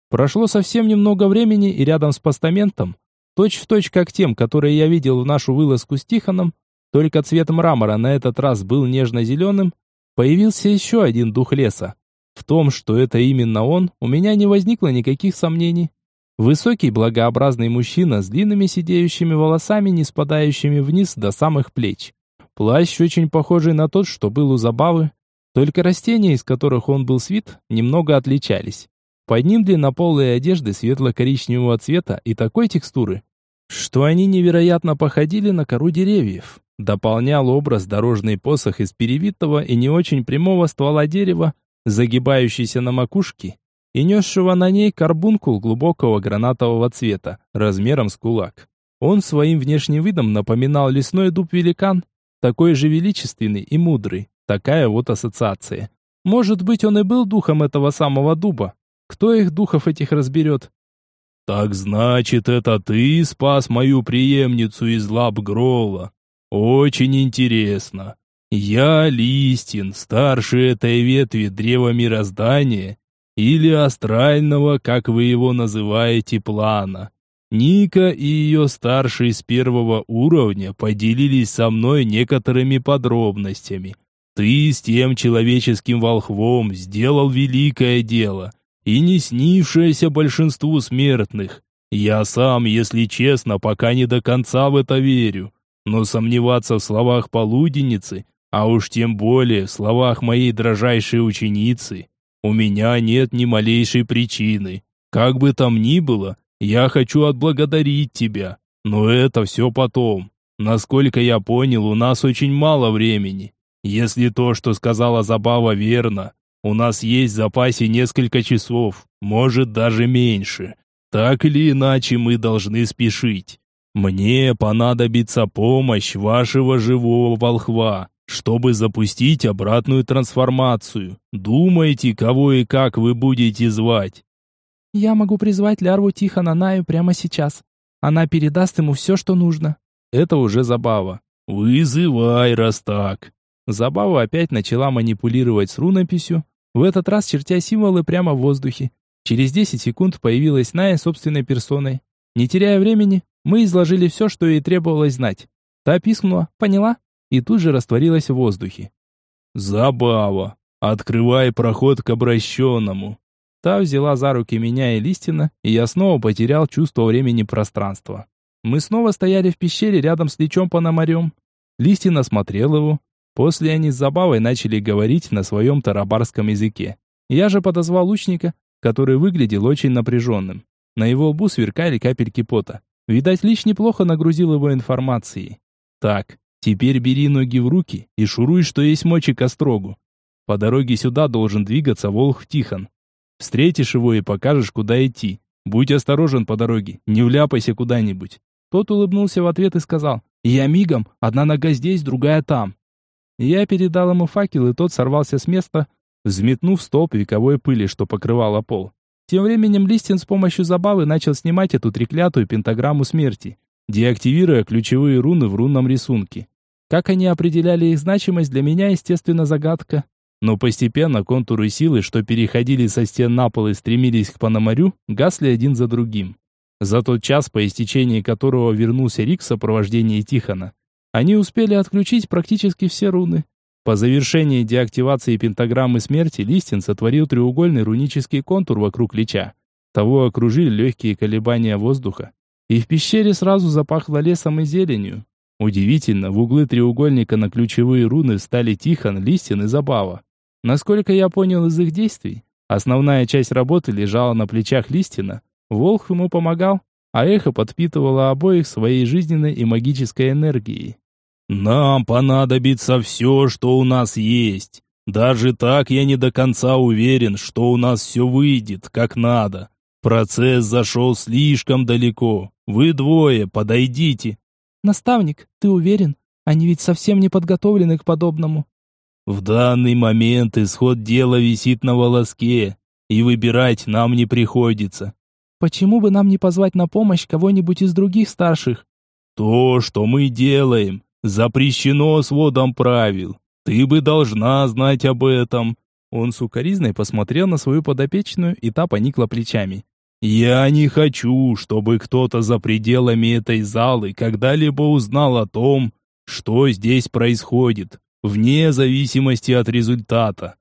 Прошло совсем немного времени, и рядом с постаментом, точь-в-точь точь как тем, которые я видел в нашу вылазку с Тихоном, только цвет мрамора на этот раз был нежно-зеленым, появился еще один дух леса. В том, что это именно он, у меня не возникло никаких сомнений. Высокий, благообразный мужчина с длинными сидеющими волосами, не спадающими вниз до самых плеч. Плащ очень похожий на тот, что был у Забавы, только растения, из которых он был свит, немного отличались. Под ним длиннополые одежды светло-коричневого цвета и такой текстуры, что они невероятно походили на кору деревьев. Дополнял образ дорожный посох из перевитого и не очень прямого ствола дерева, загибающийся на макушке и несшего на ней карбункул глубокого гранатового цвета, размером с кулак. Он своим внешним видом напоминал лесной дуб-великан, такой же величественный и мудрый. Такая вот ассоциация. Может быть, он и был духом этого самого дуба. Кто их духов этих разберет? «Так значит, это ты спас мою преемницу из лап Грола? Очень интересно. Я Листин, старший этой ветви древа мироздания, или астрального, как вы его называете, плана. Ника и ее старший с первого уровня поделились со мной некоторыми подробностями. Ты с тем человеческим волхвом сделал великое дело, и не снившееся большинству смертных. Я сам, если честно, пока не до конца в это верю, но сомневаться в словах полуденницы а уж тем более в словах моей дрожайшей ученицы, у меня нет ни малейшей причины. Как бы там ни было, я хочу отблагодарить тебя, но это все потом. Насколько я понял, у нас очень мало времени. Если то, что сказала Забава, верно, у нас есть в запасе несколько часов, может даже меньше. Так или иначе мы должны спешить. Мне понадобится помощь вашего живого волхва, чтобы запустить обратную трансформацию. Думайте, кого и как вы будете звать. Я могу призвать лярву Тихона Наю прямо сейчас. Она передаст ему все, что нужно. Это уже забава. Вызывай, раз так. Забава опять начала манипулировать с рунописью, в этот раз чертя символы прямо в воздухе. Через 10 секунд появилась Ная собственной персоной. Не теряя времени, мы изложили все, что ей требовалось знать. Та пискнула, поняла, и тут же растворилась в воздухе. «Забава! Открывай проход к обращенному!» Та взяла за руки меня и Листина, и я снова потерял чувство времени и пространства. Мы снова стояли в пещере рядом с Личом Пономарем. Листин осмотрел его. После они с Забавой начали говорить на своем тарабарском языке. Я же подозвал лучника, который выглядел очень напряженным. На его лбу сверкали капельки пота. Видать, Лич неплохо нагрузил его информацией. Так, теперь бери ноги в руки и шуруй, что есть мочи к острогу. По дороге сюда должен двигаться Волх Тихон. Встретишь его и покажешь, куда идти. Будь осторожен по дороге, не вляпайся куда-нибудь. Тот улыбнулся в ответ и сказал, «Я мигом, одна нога здесь, другая там». Я передал ему факел, и тот сорвался с места, взметнув столб вековой пыли, что покрывало пол. Тем временем Листин с помощью забавы начал снимать эту треклятую пентаграмму смерти, деактивируя ключевые руны в рунном рисунке. Как они определяли их значимость, для меня, естественно, загадка. Но постепенно контуры силы, что переходили со стен на пол и стремились к Пономарю, гасли один за другим. За тот час, по истечении которого вернулся Рик в сопровождении Тихона, они успели отключить практически все руны. По завершении деактивации пентаграммы смерти Листин сотворил треугольный рунический контур вокруг Лича. Того окружили легкие колебания воздуха. И в пещере сразу запахло лесом и зеленью. Удивительно, в углы треугольника на ключевые руны встали Тихон, Листин и Забава. Насколько я понял из их действий, основная часть работы лежала на плечах Листина. Волх ему помогал, а эхо подпитывало обоих своей жизненной и магической энергией. «Нам понадобится все, что у нас есть. Даже так я не до конца уверен, что у нас все выйдет, как надо. Процесс зашел слишком далеко. Вы двое, подойдите». «Наставник, ты уверен? Они ведь совсем не подготовлены к подобному». В данный момент исход дела висит на волоске, и выбирать нам не приходится. Почему бы нам не позвать на помощь кого-нибудь из других старших? То, что мы делаем, запрещено сводом правил. Ты бы должна знать об этом. Он сукоризной посмотрел на свою подопечную, и та поникла плечами. Я не хочу, чтобы кто-то за пределами этой залы когда-либо узнал о том, что здесь происходит вне зависимости от результата.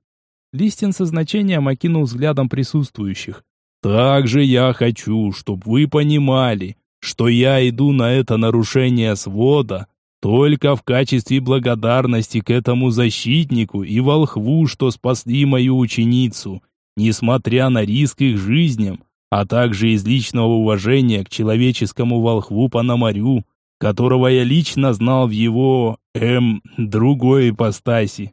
Листин со значением окинул взглядом присутствующих. Также я хочу, чтобы вы понимали, что я иду на это нарушение свода только в качестве благодарности к этому защитнику и волхву, что спасли мою ученицу, несмотря на риск их жизням, а также из личного уважения к человеческому волхву Пономарю, которого я лично знал в его, эм, другой ипостаси.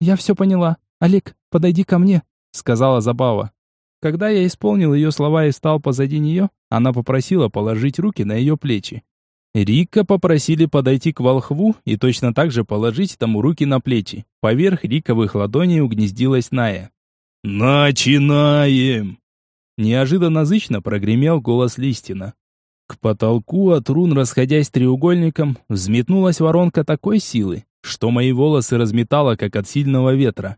«Я все поняла. Олег, подойди ко мне», — сказала Забава. Когда я исполнил ее слова и стал позади нее, она попросила положить руки на ее плечи. Рика попросили подойти к волхву и точно так же положить тому руки на плечи. Поверх Риковых ладоней угнездилась Ная. «Начинаем!» Неожиданно зычно прогремел голос Листина. К потолку от рун, расходясь треугольником, взметнулась воронка такой силы, что мои волосы разметало, как от сильного ветра.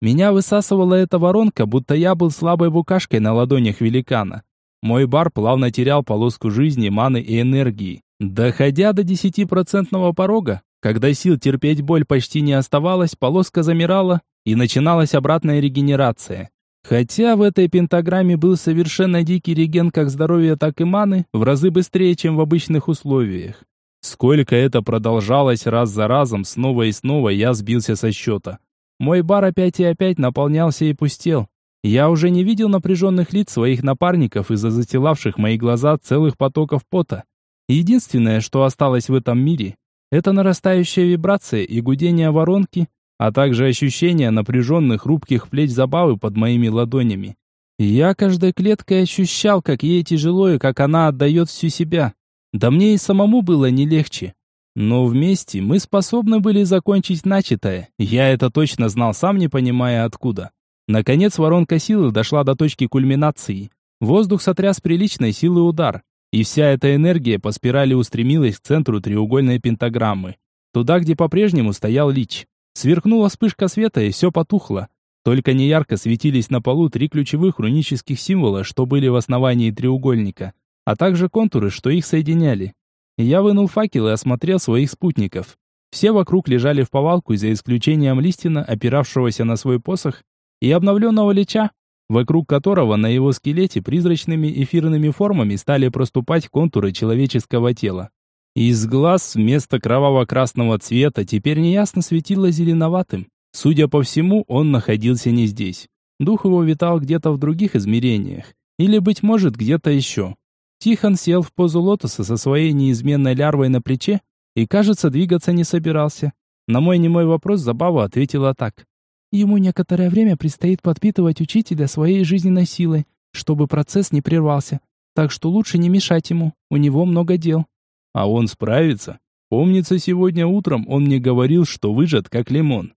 Меня высасывала эта воронка, будто я был слабой букашкой на ладонях великана. Мой бар плавно терял полоску жизни, маны и энергии. Доходя до десятипроцентного порога, когда сил терпеть боль почти не оставалось, полоска замирала, и начиналась обратная регенерация. Хотя в этой пентаграмме был совершенно дикий реген как здоровья, так и маны, в разы быстрее, чем в обычных условиях. Сколько это продолжалось раз за разом, снова и снова я сбился со счета. Мой бар опять и опять наполнялся и пустел. Я уже не видел напряженных лиц своих напарников из-за застилавших мои глаза целых потоков пота. Единственное, что осталось в этом мире, это нарастающая вибрация и гудение воронки, а также ощущение напряженных хрупких плеч забавы под моими ладонями. Я каждой клеткой ощущал, как ей тяжело и как она отдает всю себя. Да мне и самому было не легче. Но вместе мы способны были закончить начатое. Я это точно знал, сам не понимая откуда. Наконец воронка силы дошла до точки кульминации. Воздух сотряс приличной силы удар. И вся эта энергия по спирали устремилась к центру треугольной пентаграммы. Туда, где по-прежнему стоял лич. Сверкнула вспышка света, и все потухло. Только неярко светились на полу три ключевых рунических символа, что были в основании треугольника, а также контуры, что их соединяли. Я вынул факел и осмотрел своих спутников. Все вокруг лежали в повалку, за исключением Листина, опиравшегося на свой посох, и обновленного Лича, вокруг которого на его скелете призрачными эфирными формами стали проступать контуры человеческого тела. Из глаз вместо кроваво-красного цвета теперь неясно светило зеленоватым. Судя по всему, он находился не здесь. Дух его витал где-то в других измерениях. Или, быть может, где-то еще. Тихон сел в позу лотоса со своей неизменной лярвой на плече и, кажется, двигаться не собирался. На мой немой вопрос Забава ответила так. Ему некоторое время предстоит подпитывать учителя своей жизненной силой, чтобы процесс не прервался. Так что лучше не мешать ему, у него много дел. А он справится. Помнится, сегодня утром он мне говорил, что выжат как лимон.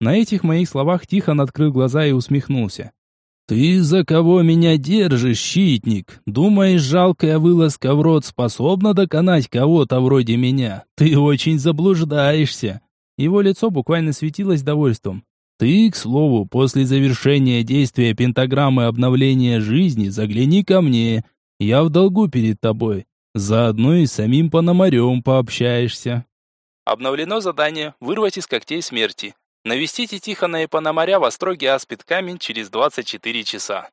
На этих моих словах Тихон открыл глаза и усмехнулся. «Ты за кого меня держишь, щитник? Думаешь, жалкая вылазка в рот способна доконать кого-то вроде меня? Ты очень заблуждаешься!» Его лицо буквально светилось довольством. Ты, к слову, после завершения действия пентаграммы обновления жизни загляни ко мне. Я в долгу перед тобой. Заодно и с самим Пономарем пообщаешься. Обновлено задание «Вырвать из когтей смерти». Навестите Тихона и Пономаря в Остроге Аспид Камень через 24 часа.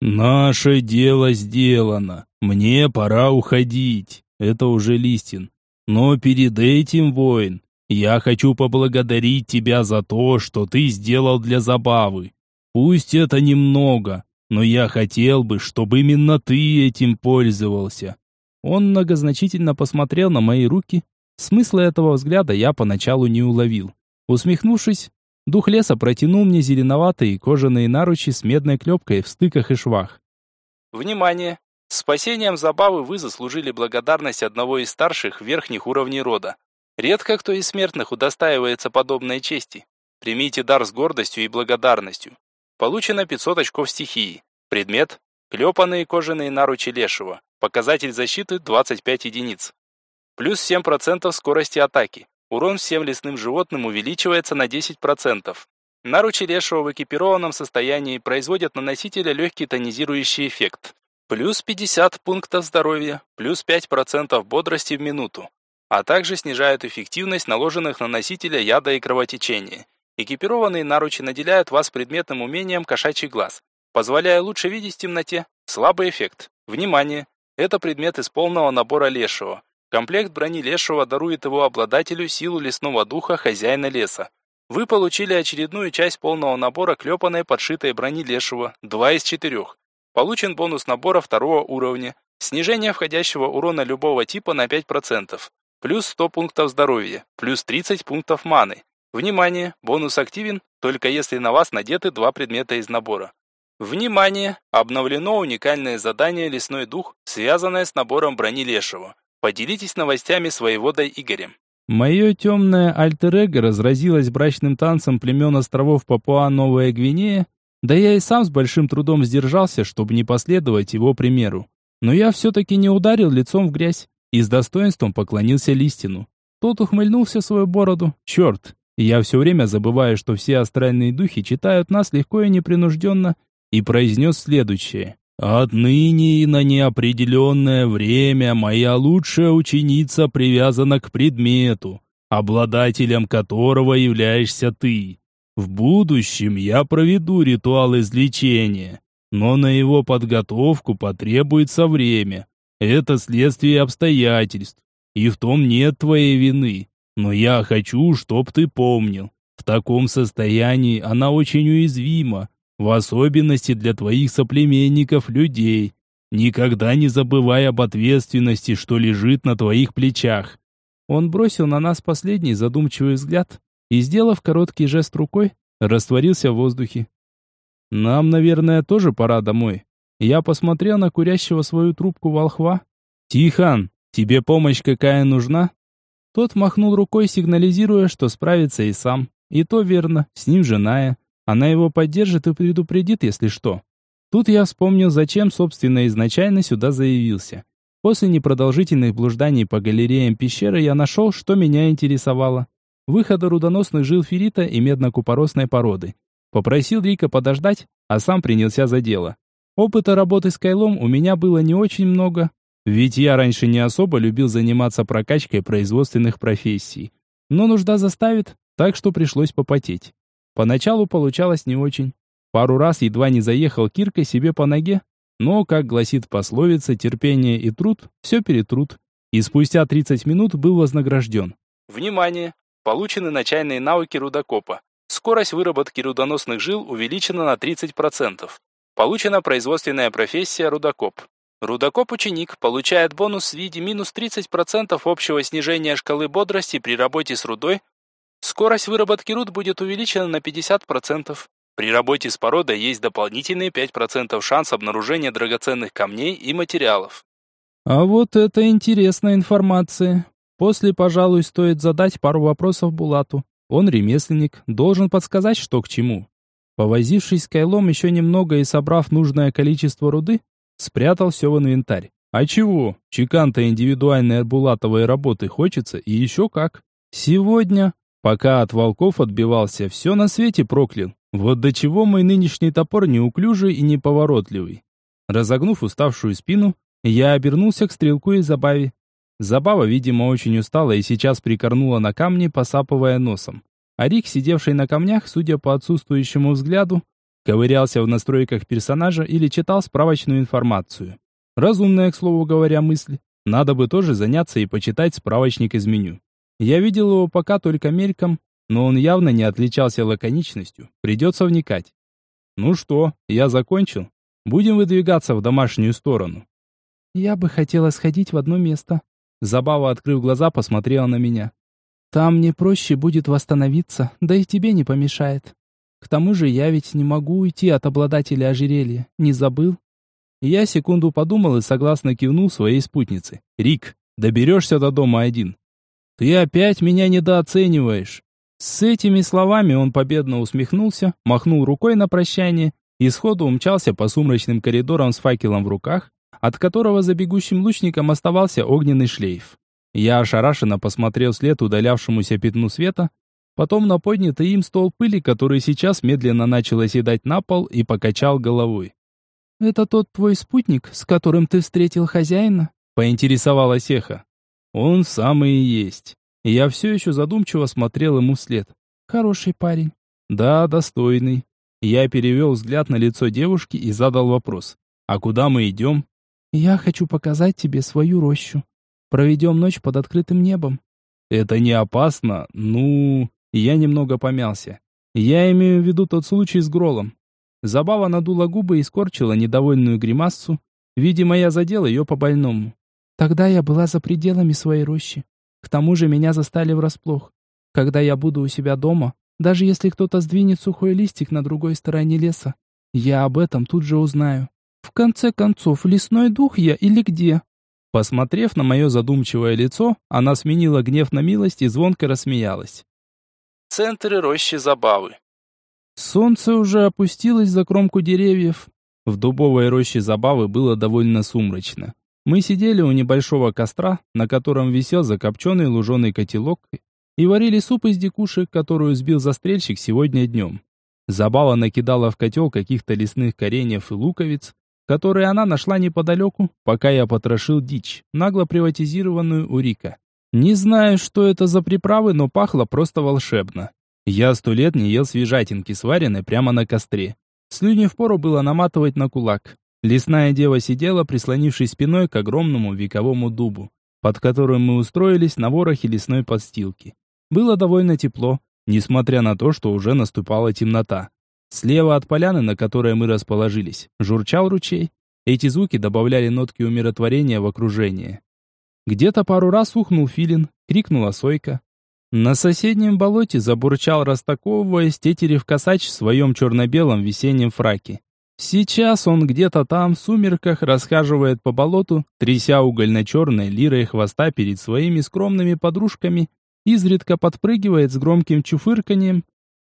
«Наше дело сделано. Мне пора уходить». Это уже Листин. Но перед этим, воин, я хочу поблагодарить тебя за то, что ты сделал для забавы. Пусть это немного, но я хотел бы, чтобы именно ты этим пользовался. Он многозначительно посмотрел на мои руки. Смысла этого взгляда я поначалу не уловил. Усмехнувшись, дух леса протянул мне зеленоватые кожаные наручи с медной клепкой в стыках и швах. Внимание! Спасением забавы вы заслужили благодарность одного из старших верхних уровней рода. Редко кто из смертных удостаивается подобной чести. Примите дар с гордостью и благодарностью. Получено 500 очков стихии. Предмет – клепанные кожаные наручи лешего. Показатель защиты – 25 единиц. Плюс 7% скорости атаки. Урон всем лесным животным увеличивается на 10%. Наручи лешего в экипированном состоянии производят на носителя легкий тонизирующий эффект. Плюс 50 пунктов здоровья, плюс 5% бодрости в минуту а также снижают эффективность наложенных на носителя яда и кровотечения. Экипированные наручи наделяют вас предметным умением кошачий глаз, позволяя лучше видеть в темноте. Слабый эффект. Внимание! Это предмет из полного набора лешего. Комплект брони лешего дарует его обладателю силу лесного духа хозяина леса. Вы получили очередную часть полного набора клепанной подшитой брони лешего, 2 из 4. Получен бонус набора второго уровня. Снижение входящего урона любого типа на 5% плюс 100 пунктов здоровья, плюс 30 пунктов маны. Внимание, бонус активен, только если на вас надеты два предмета из набора. Внимание! Обновлено уникальное задание «Лесной дух», связанное с набором брони Лешего. Поделитесь новостями с воеводой Игорем. Мое темное альтер-эго разразилось брачным танцем племен островов Папуа-Новая Гвинея, да я и сам с большим трудом сдержался, чтобы не последовать его примеру. Но я все-таки не ударил лицом в грязь и с достоинством поклонился Листину. Тот ухмыльнулся в свою бороду. Черт, я все время забываю, что все астральные духи читают нас легко и непринужденно, и произнес следующее. «Отныне и на неопределенное время моя лучшая ученица привязана к предмету, обладателем которого являешься ты. В будущем я проведу ритуал излечения, но на его подготовку потребуется время, это следствие обстоятельств, и в том нет твоей вины. Но я хочу, чтоб ты помнил, в таком состоянии она очень уязвима, в особенности для твоих соплеменников людей. никогда не забывай об ответственности, что лежит на твоих плечах». Он бросил на нас последний задумчивый взгляд и, сделав короткий жест рукой, растворился в воздухе. «Нам, наверное, тоже пора домой». Я посмотрел на курящего свою трубку волхва. «Тихон, тебе помощь какая нужна?» Тот махнул рукой, сигнализируя, что справится и сам. И то верно, с ним женая. Она его поддержит и предупредит, если что. Тут я вспомнил, зачем, собственно, изначально сюда заявился. После непродолжительных блужданий по галереям пещеры я нашел, что меня интересовало. Выхода рудоносных жил феррита и медно-купоросной породы. Попросил Рика подождать, а сам принялся за дело. Опыта работы с кайлом у меня было не очень много, ведь я раньше не особо любил заниматься прокачкой производственных профессий. Но нужда заставит, так что пришлось попотеть. Поначалу получалось не очень. Пару раз едва не заехал киркой себе по ноге, но, как гласит пословица, терпение и труд – все перетрут. И спустя 30 минут был вознагражден. Внимание! Получены начальные навыки рудокопа. Скорость выработки рудоносных жил увеличена на 30%. Получена производственная профессия рудокоп. Рудокоп-ученик получает бонус в виде минус 30% общего снижения шкалы бодрости при работе с рудой. Скорость выработки руд будет увеличена на 50%. При работе с породой есть дополнительные 5% шанс обнаружения драгоценных камней и материалов. А вот это интересная информация. После, пожалуй, стоит задать пару вопросов Булату. Он ремесленник, должен подсказать, что к чему. Повозившись с Кайлом еще немного и собрав нужное количество руды, Спрятал все в инвентарь. А чего? Чеканта индивидуальной булатовой работы хочется и еще как. Сегодня, пока от волков отбивался, все на свете проклял. Вот до чего мой нынешний топор неуклюжий и неповоротливый. Разогнув уставшую спину, я обернулся к стрелку и забаве. Забава, видимо, очень устала и сейчас прикорнула на камне, посапывая носом. А Рик, сидевший на камнях, судя по отсутствующему взгляду, ковырялся в настройках персонажа или читал справочную информацию. Разумная, к слову говоря, мысль. Надо бы тоже заняться и почитать справочник из меню. Я видел его пока только мельком, но он явно не отличался лаконичностью. Придется вникать. Ну что, я закончил. Будем выдвигаться в домашнюю сторону. Я бы хотела сходить в одно место. Забава, открыв глаза, посмотрела на меня. Там мне проще будет восстановиться, да и тебе не помешает. К тому же я ведь не могу уйти от обладателя ожерелья. Не забыл? Я секунду подумал и согласно кивнул своей спутнице. «Рик, доберешься до дома один». «Ты опять меня недооцениваешь». С этими словами он победно усмехнулся, махнул рукой на прощание и сходу умчался по сумрачным коридорам с факелом в руках, от которого за бегущим лучником оставался огненный шлейф. Я ошарашенно посмотрел след удалявшемуся пятну света, потом на поднятый им стол пыли, который сейчас медленно начал оседать на пол и покачал головой. «Это тот твой спутник, с которым ты встретил хозяина?» — поинтересовалась Эха. «Он самый и есть». Я все еще задумчиво смотрел ему вслед. «Хороший парень». «Да, достойный». Я перевел взгляд на лицо девушки и задал вопрос. «А куда мы идем?» «Я хочу показать тебе свою рощу. Проведем ночь под открытым небом». «Это не опасно? Ну...» Я немного помялся. Я имею в виду тот случай с Гролом. Забава надула губы и скорчила недовольную гримассу. Видимо, я задел ее по-больному. Тогда я была за пределами своей рощи. К тому же меня застали врасплох. Когда я буду у себя дома, даже если кто-то сдвинет сухой листик на другой стороне леса, я об этом тут же узнаю. В конце концов, лесной дух я или где? Посмотрев на мое задумчивое лицо, она сменила гнев на милость и звонко рассмеялась центре рощи Забавы. Солнце уже опустилось за кромку деревьев. В дубовой роще Забавы было довольно сумрачно. Мы сидели у небольшого костра, на котором висел закопченный луженый котелок, и варили суп из дикушек, которую сбил застрельщик сегодня днем. Забава накидала в котел каких-то лесных кореньев и луковиц, которые она нашла неподалеку, пока я потрошил дичь, нагло приватизированную у Рика. Не знаю, что это за приправы, но пахло просто волшебно. Я сто лет не ел свежатинки, сваренной прямо на костре. Слюни впору было наматывать на кулак. Лесная дева сидела, прислонившись спиной к огромному вековому дубу, под которым мы устроились на ворохе лесной подстилки. Было довольно тепло, несмотря на то, что уже наступала темнота. Слева от поляны, на которой мы расположились, журчал ручей, Эти звуки добавляли нотки умиротворения в окружение. Где-то пару раз ухнул филин, крикнула сойка. На соседнем болоте забурчал растаковываясь тетерев косач в своем черно-белом весеннем фраке. Сейчас он где-то там, в сумерках, расхаживает по болоту, тряся угольно-черной лирой хвоста перед своими скромными подружками, изредка подпрыгивает с громким чуфырканьем,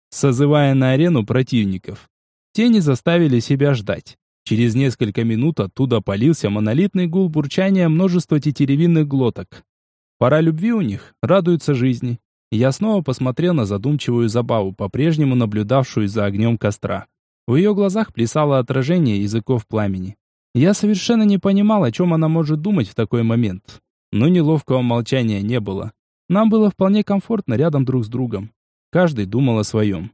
созывая на арену противников. Тени заставили себя ждать. Через несколько минут оттуда полился монолитный гул бурчания множества тетеревинных глоток. Пора любви у них, радуются жизни. Я снова посмотрел на задумчивую забаву, по-прежнему наблюдавшую за огнем костра. В ее глазах плясало отражение языков пламени. Я совершенно не понимал, о чем она может думать в такой момент. Но неловкого молчания не было. Нам было вполне комфортно рядом друг с другом. Каждый думал о своем.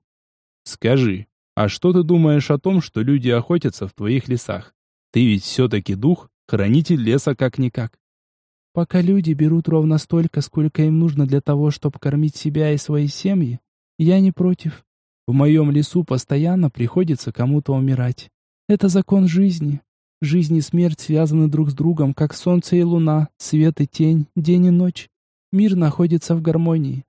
«Скажи, а что ты думаешь о том, что люди охотятся в твоих лесах? Ты ведь все-таки дух, хранитель леса как-никак. Пока люди берут ровно столько, сколько им нужно для того, чтобы кормить себя и свои семьи, я не против. В моем лесу постоянно приходится кому-то умирать. Это закон жизни. Жизнь и смерть связаны друг с другом, как солнце и луна, свет и тень, день и ночь. Мир находится в гармонии.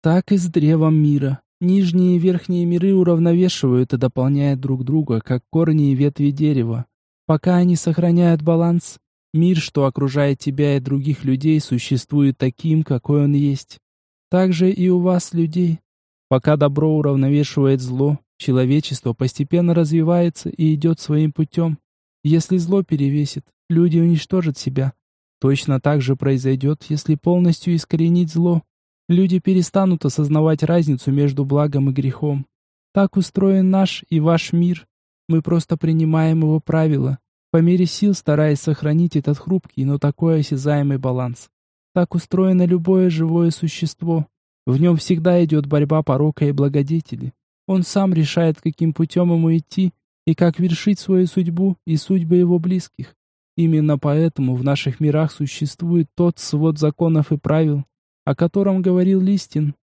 Так и с древом мира. Нижние и верхние миры уравновешивают и дополняют друг друга, как корни и ветви дерева. Пока они сохраняют баланс, мир, что окружает тебя и других людей, существует таким, какой он есть. Так же и у вас, людей. Пока добро уравновешивает зло, человечество постепенно развивается и идет своим путем. Если зло перевесит, люди уничтожат себя. Точно так же произойдет, если полностью искоренить зло, Люди перестанут осознавать разницу между благом и грехом. Так устроен наш и ваш мир. Мы просто принимаем его правила, по мере сил стараясь сохранить этот хрупкий, но такой осязаемый баланс. Так устроено любое живое существо. В нем всегда идет борьба порока и благодетели. Он сам решает, каким путем ему идти и как вершить свою судьбу и судьбы его близких. Именно поэтому в наших мирах существует тот свод законов и правил, о котором говорил Листин.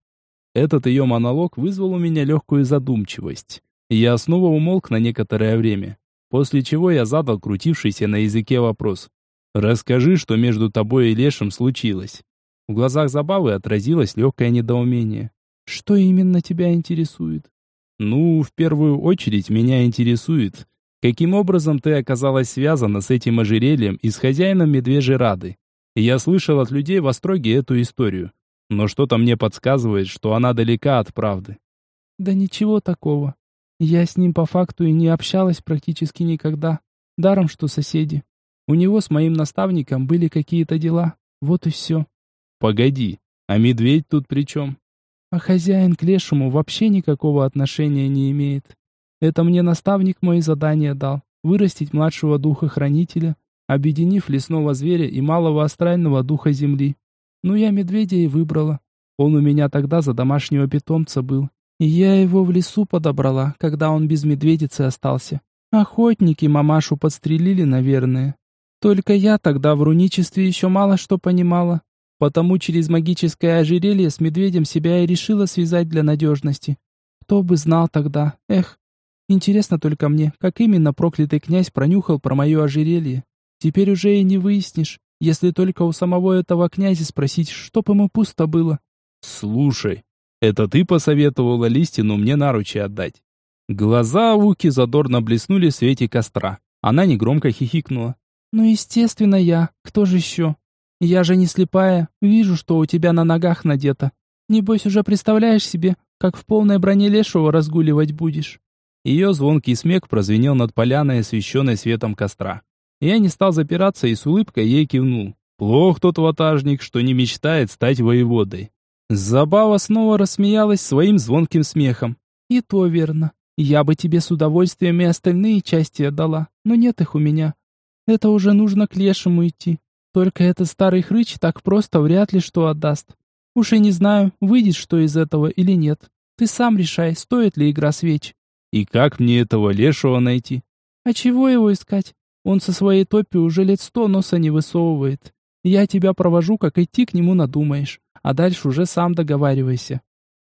Этот ее монолог вызвал у меня легкую задумчивость. Я снова умолк на некоторое время, после чего я задал крутившийся на языке вопрос. «Расскажи, что между тобой и Лешем случилось». В глазах Забавы отразилось легкое недоумение. «Что именно тебя интересует?» «Ну, в первую очередь меня интересует, каким образом ты оказалась связана с этим ожерельем и с хозяином Медвежьей Рады. Я слышал от людей в Остроге эту историю, но что-то мне подсказывает, что она далека от правды. Да ничего такого. Я с ним по факту и не общалась практически никогда. Даром, что соседи. У него с моим наставником были какие-то дела. Вот и все. Погоди, а медведь тут при чем? А хозяин к лешему вообще никакого отношения не имеет. Это мне наставник мой задание дал. Вырастить младшего духа-хранителя, объединив лесного зверя и малого астрального духа земли. Ну, я медведя и выбрала. Он у меня тогда за домашнего питомца был. И я его в лесу подобрала, когда он без медведицы остался. Охотники мамашу подстрелили, наверное. Только я тогда в руничестве еще мало что понимала. Потому через магическое ожерелье с медведем себя и решила связать для надежности. Кто бы знал тогда, эх. Интересно только мне, как именно проклятый князь пронюхал про мое ожерелье. Теперь уже и не выяснишь, если только у самого этого князя спросить, чтоб ему пусто было. Слушай, это ты посоветовала Листину мне наручи отдать? Глаза Уки задорно блеснули в свете костра. Она негромко хихикнула. Ну, естественно, я. Кто же еще? Я же не слепая. Вижу, что у тебя на ногах надето. Небось, уже представляешь себе, как в полной броне лешего разгуливать будешь. Ее звонкий смех прозвенел над поляной, освещенной светом костра. Я не стал запираться и с улыбкой ей кивнул. Плох тот ватажник, что не мечтает стать воеводой. Забава снова рассмеялась своим звонким смехом. «И то верно. Я бы тебе с удовольствием и остальные части отдала, но нет их у меня. Это уже нужно к лешему идти. Только этот старый хрыч так просто вряд ли что отдаст. Уж и не знаю, выйдет что из этого или нет. Ты сам решай, стоит ли игра свеч». «И как мне этого лешего найти?» «А чего его искать? Он со своей топи уже лет сто носа не высовывает. Я тебя провожу, как идти к нему надумаешь, а дальше уже сам договаривайся».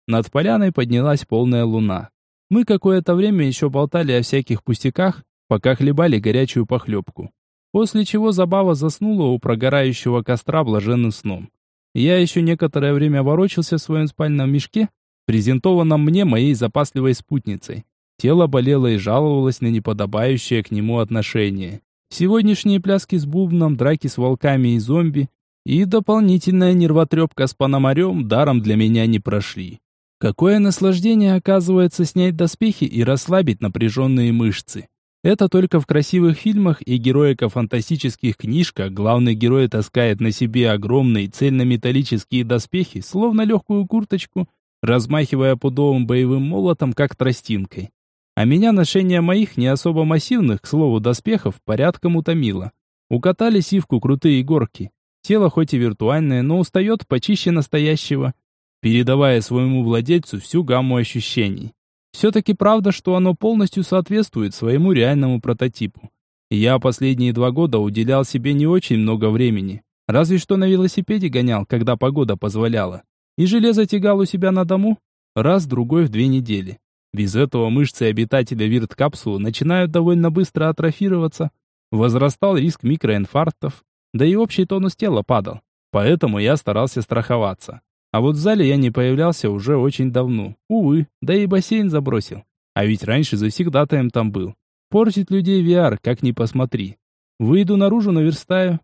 Над поляной поднялась полная луна. Мы какое-то время еще болтали о всяких пустяках, пока хлебали горячую похлебку. После чего Забава заснула у прогорающего костра блаженным сном. Я еще некоторое время ворочался в своем спальном мешке, презентованном мне моей запасливой спутницей. Тело болело и жаловалось на неподобающее к нему отношение. Сегодняшние пляски с бубном, драки с волками и зомби и дополнительная нервотрепка с пономарем даром для меня не прошли. Какое наслаждение оказывается снять доспехи и расслабить напряженные мышцы. Это только в красивых фильмах и героико-фантастических книжках главный герой таскает на себе огромные цельнометаллические доспехи, словно легкую курточку, размахивая пудовым боевым молотом, как тростинкой. А меня ношение моих не особо массивных, к слову, доспехов порядком утомило. Укатали сивку крутые горки. Тело хоть и виртуальное, но устает почище настоящего, передавая своему владельцу всю гамму ощущений. Все-таки правда, что оно полностью соответствует своему реальному прототипу. Я последние два года уделял себе не очень много времени. Разве что на велосипеде гонял, когда погода позволяла. И железо тягал у себя на дому раз-другой в две недели. Без этого мышцы обитателя вирт-капсулы начинают довольно быстро атрофироваться. Возрастал риск микроинфарктов, да и общий тонус тела падал. Поэтому я старался страховаться. А вот в зале я не появлялся уже очень давно. Увы, да и бассейн забросил. А ведь раньше завсегдатаем там был. Портит людей VR, как ни посмотри. Выйду наружу, наверстаю.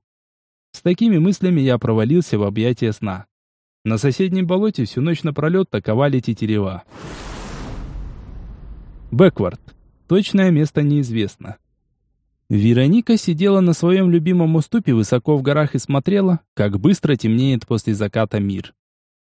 С такими мыслями я провалился в объятия сна. На соседнем болоте всю ночь напролет таковали тетерева. Бэквард. Точное место неизвестно. Вероника сидела на своем любимом уступе высоко в горах и смотрела, как быстро темнеет после заката мир.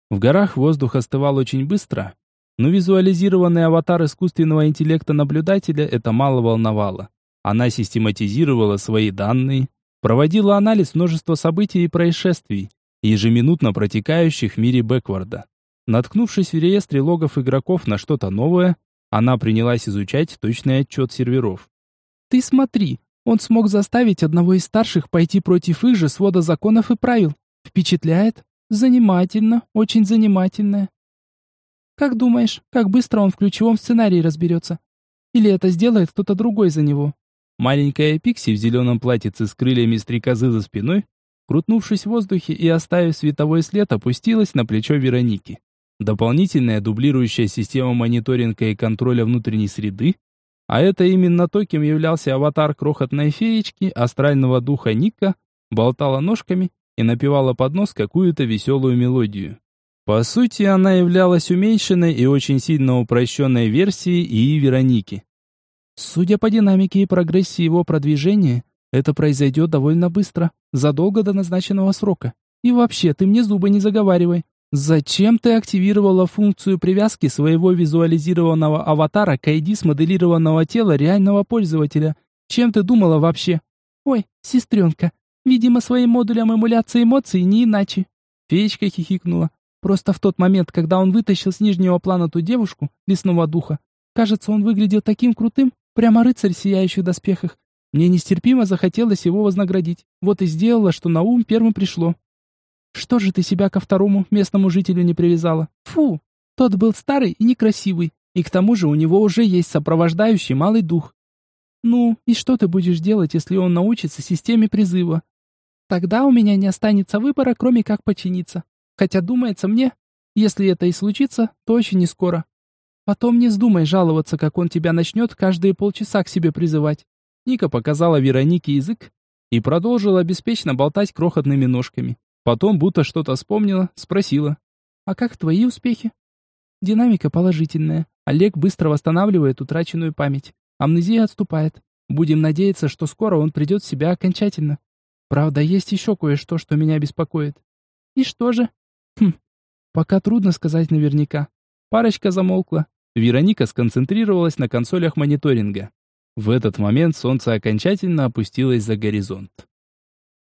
В горах воздух остывал очень быстро, но визуализированный аватар искусственного интеллекта наблюдателя это мало волновало. Она систематизировала свои данные, проводила анализ множества событий и происшествий, ежеминутно протекающих в мире Бэкварда. Наткнувшись в реестре логов игроков на что-то новое, она принялась изучать точный отчет серверов. «Ты смотри, он смог заставить одного из старших пойти против их же свода законов и правил. Впечатляет? Занимательно, очень занимательно. Как думаешь, как быстро он в ключевом сценарии разберется? Или это сделает кто-то другой за него?» Маленькая Пикси в зеленом платьице с крыльями стрекозы за спиной, крутнувшись в воздухе и оставив световой след, опустилась на плечо Вероники. Дополнительная дублирующая система мониторинга и контроля внутренней среды, а это именно то, кем являлся аватар крохотной феечки, астрального духа Ника, болтала ножками и напевала под нос какую-то веселую мелодию. По сути, она являлась уменьшенной и очень сильно упрощенной версией ИИ Вероники. Судя по динамике и прогрессии его продвижения, это произойдет довольно быстро, задолго до назначенного срока. И вообще, ты мне зубы не заговаривай. Зачем ты активировала функцию привязки своего визуализированного аватара к ID смоделированного тела реального пользователя? Чем ты думала вообще? Ой, сестренка, видимо, своим модулем эмуляции эмоций не иначе. Феечка хихикнула. Просто в тот момент, когда он вытащил с нижнего плана ту девушку, лесного духа, кажется, он выглядел таким крутым, прямо рыцарь в сияющих доспехах. Мне нестерпимо захотелось его вознаградить. Вот и сделала, что на ум первым пришло. Что же ты себя ко второму местному жителю не привязала? Фу, тот был старый и некрасивый, и к тому же у него уже есть сопровождающий малый дух. Ну, и что ты будешь делать, если он научится системе призыва? Тогда у меня не останется выбора, кроме как подчиниться. Хотя, думается мне, если это и случится, то очень не скоро. Потом не вздумай жаловаться, как он тебя начнет каждые полчаса к себе призывать. Ника показала Веронике язык и продолжила беспечно болтать крохотными ножками. Потом, будто что-то вспомнила, спросила. «А как твои успехи?» Динамика положительная. Олег быстро восстанавливает утраченную память. Амнезия отступает. Будем надеяться, что скоро он придет в себя окончательно. Правда, есть еще кое-что, что меня беспокоит. И что же? Хм, пока трудно сказать наверняка. Парочка замолкла. Вероника сконцентрировалась на консолях мониторинга. В этот момент солнце окончательно опустилось за горизонт.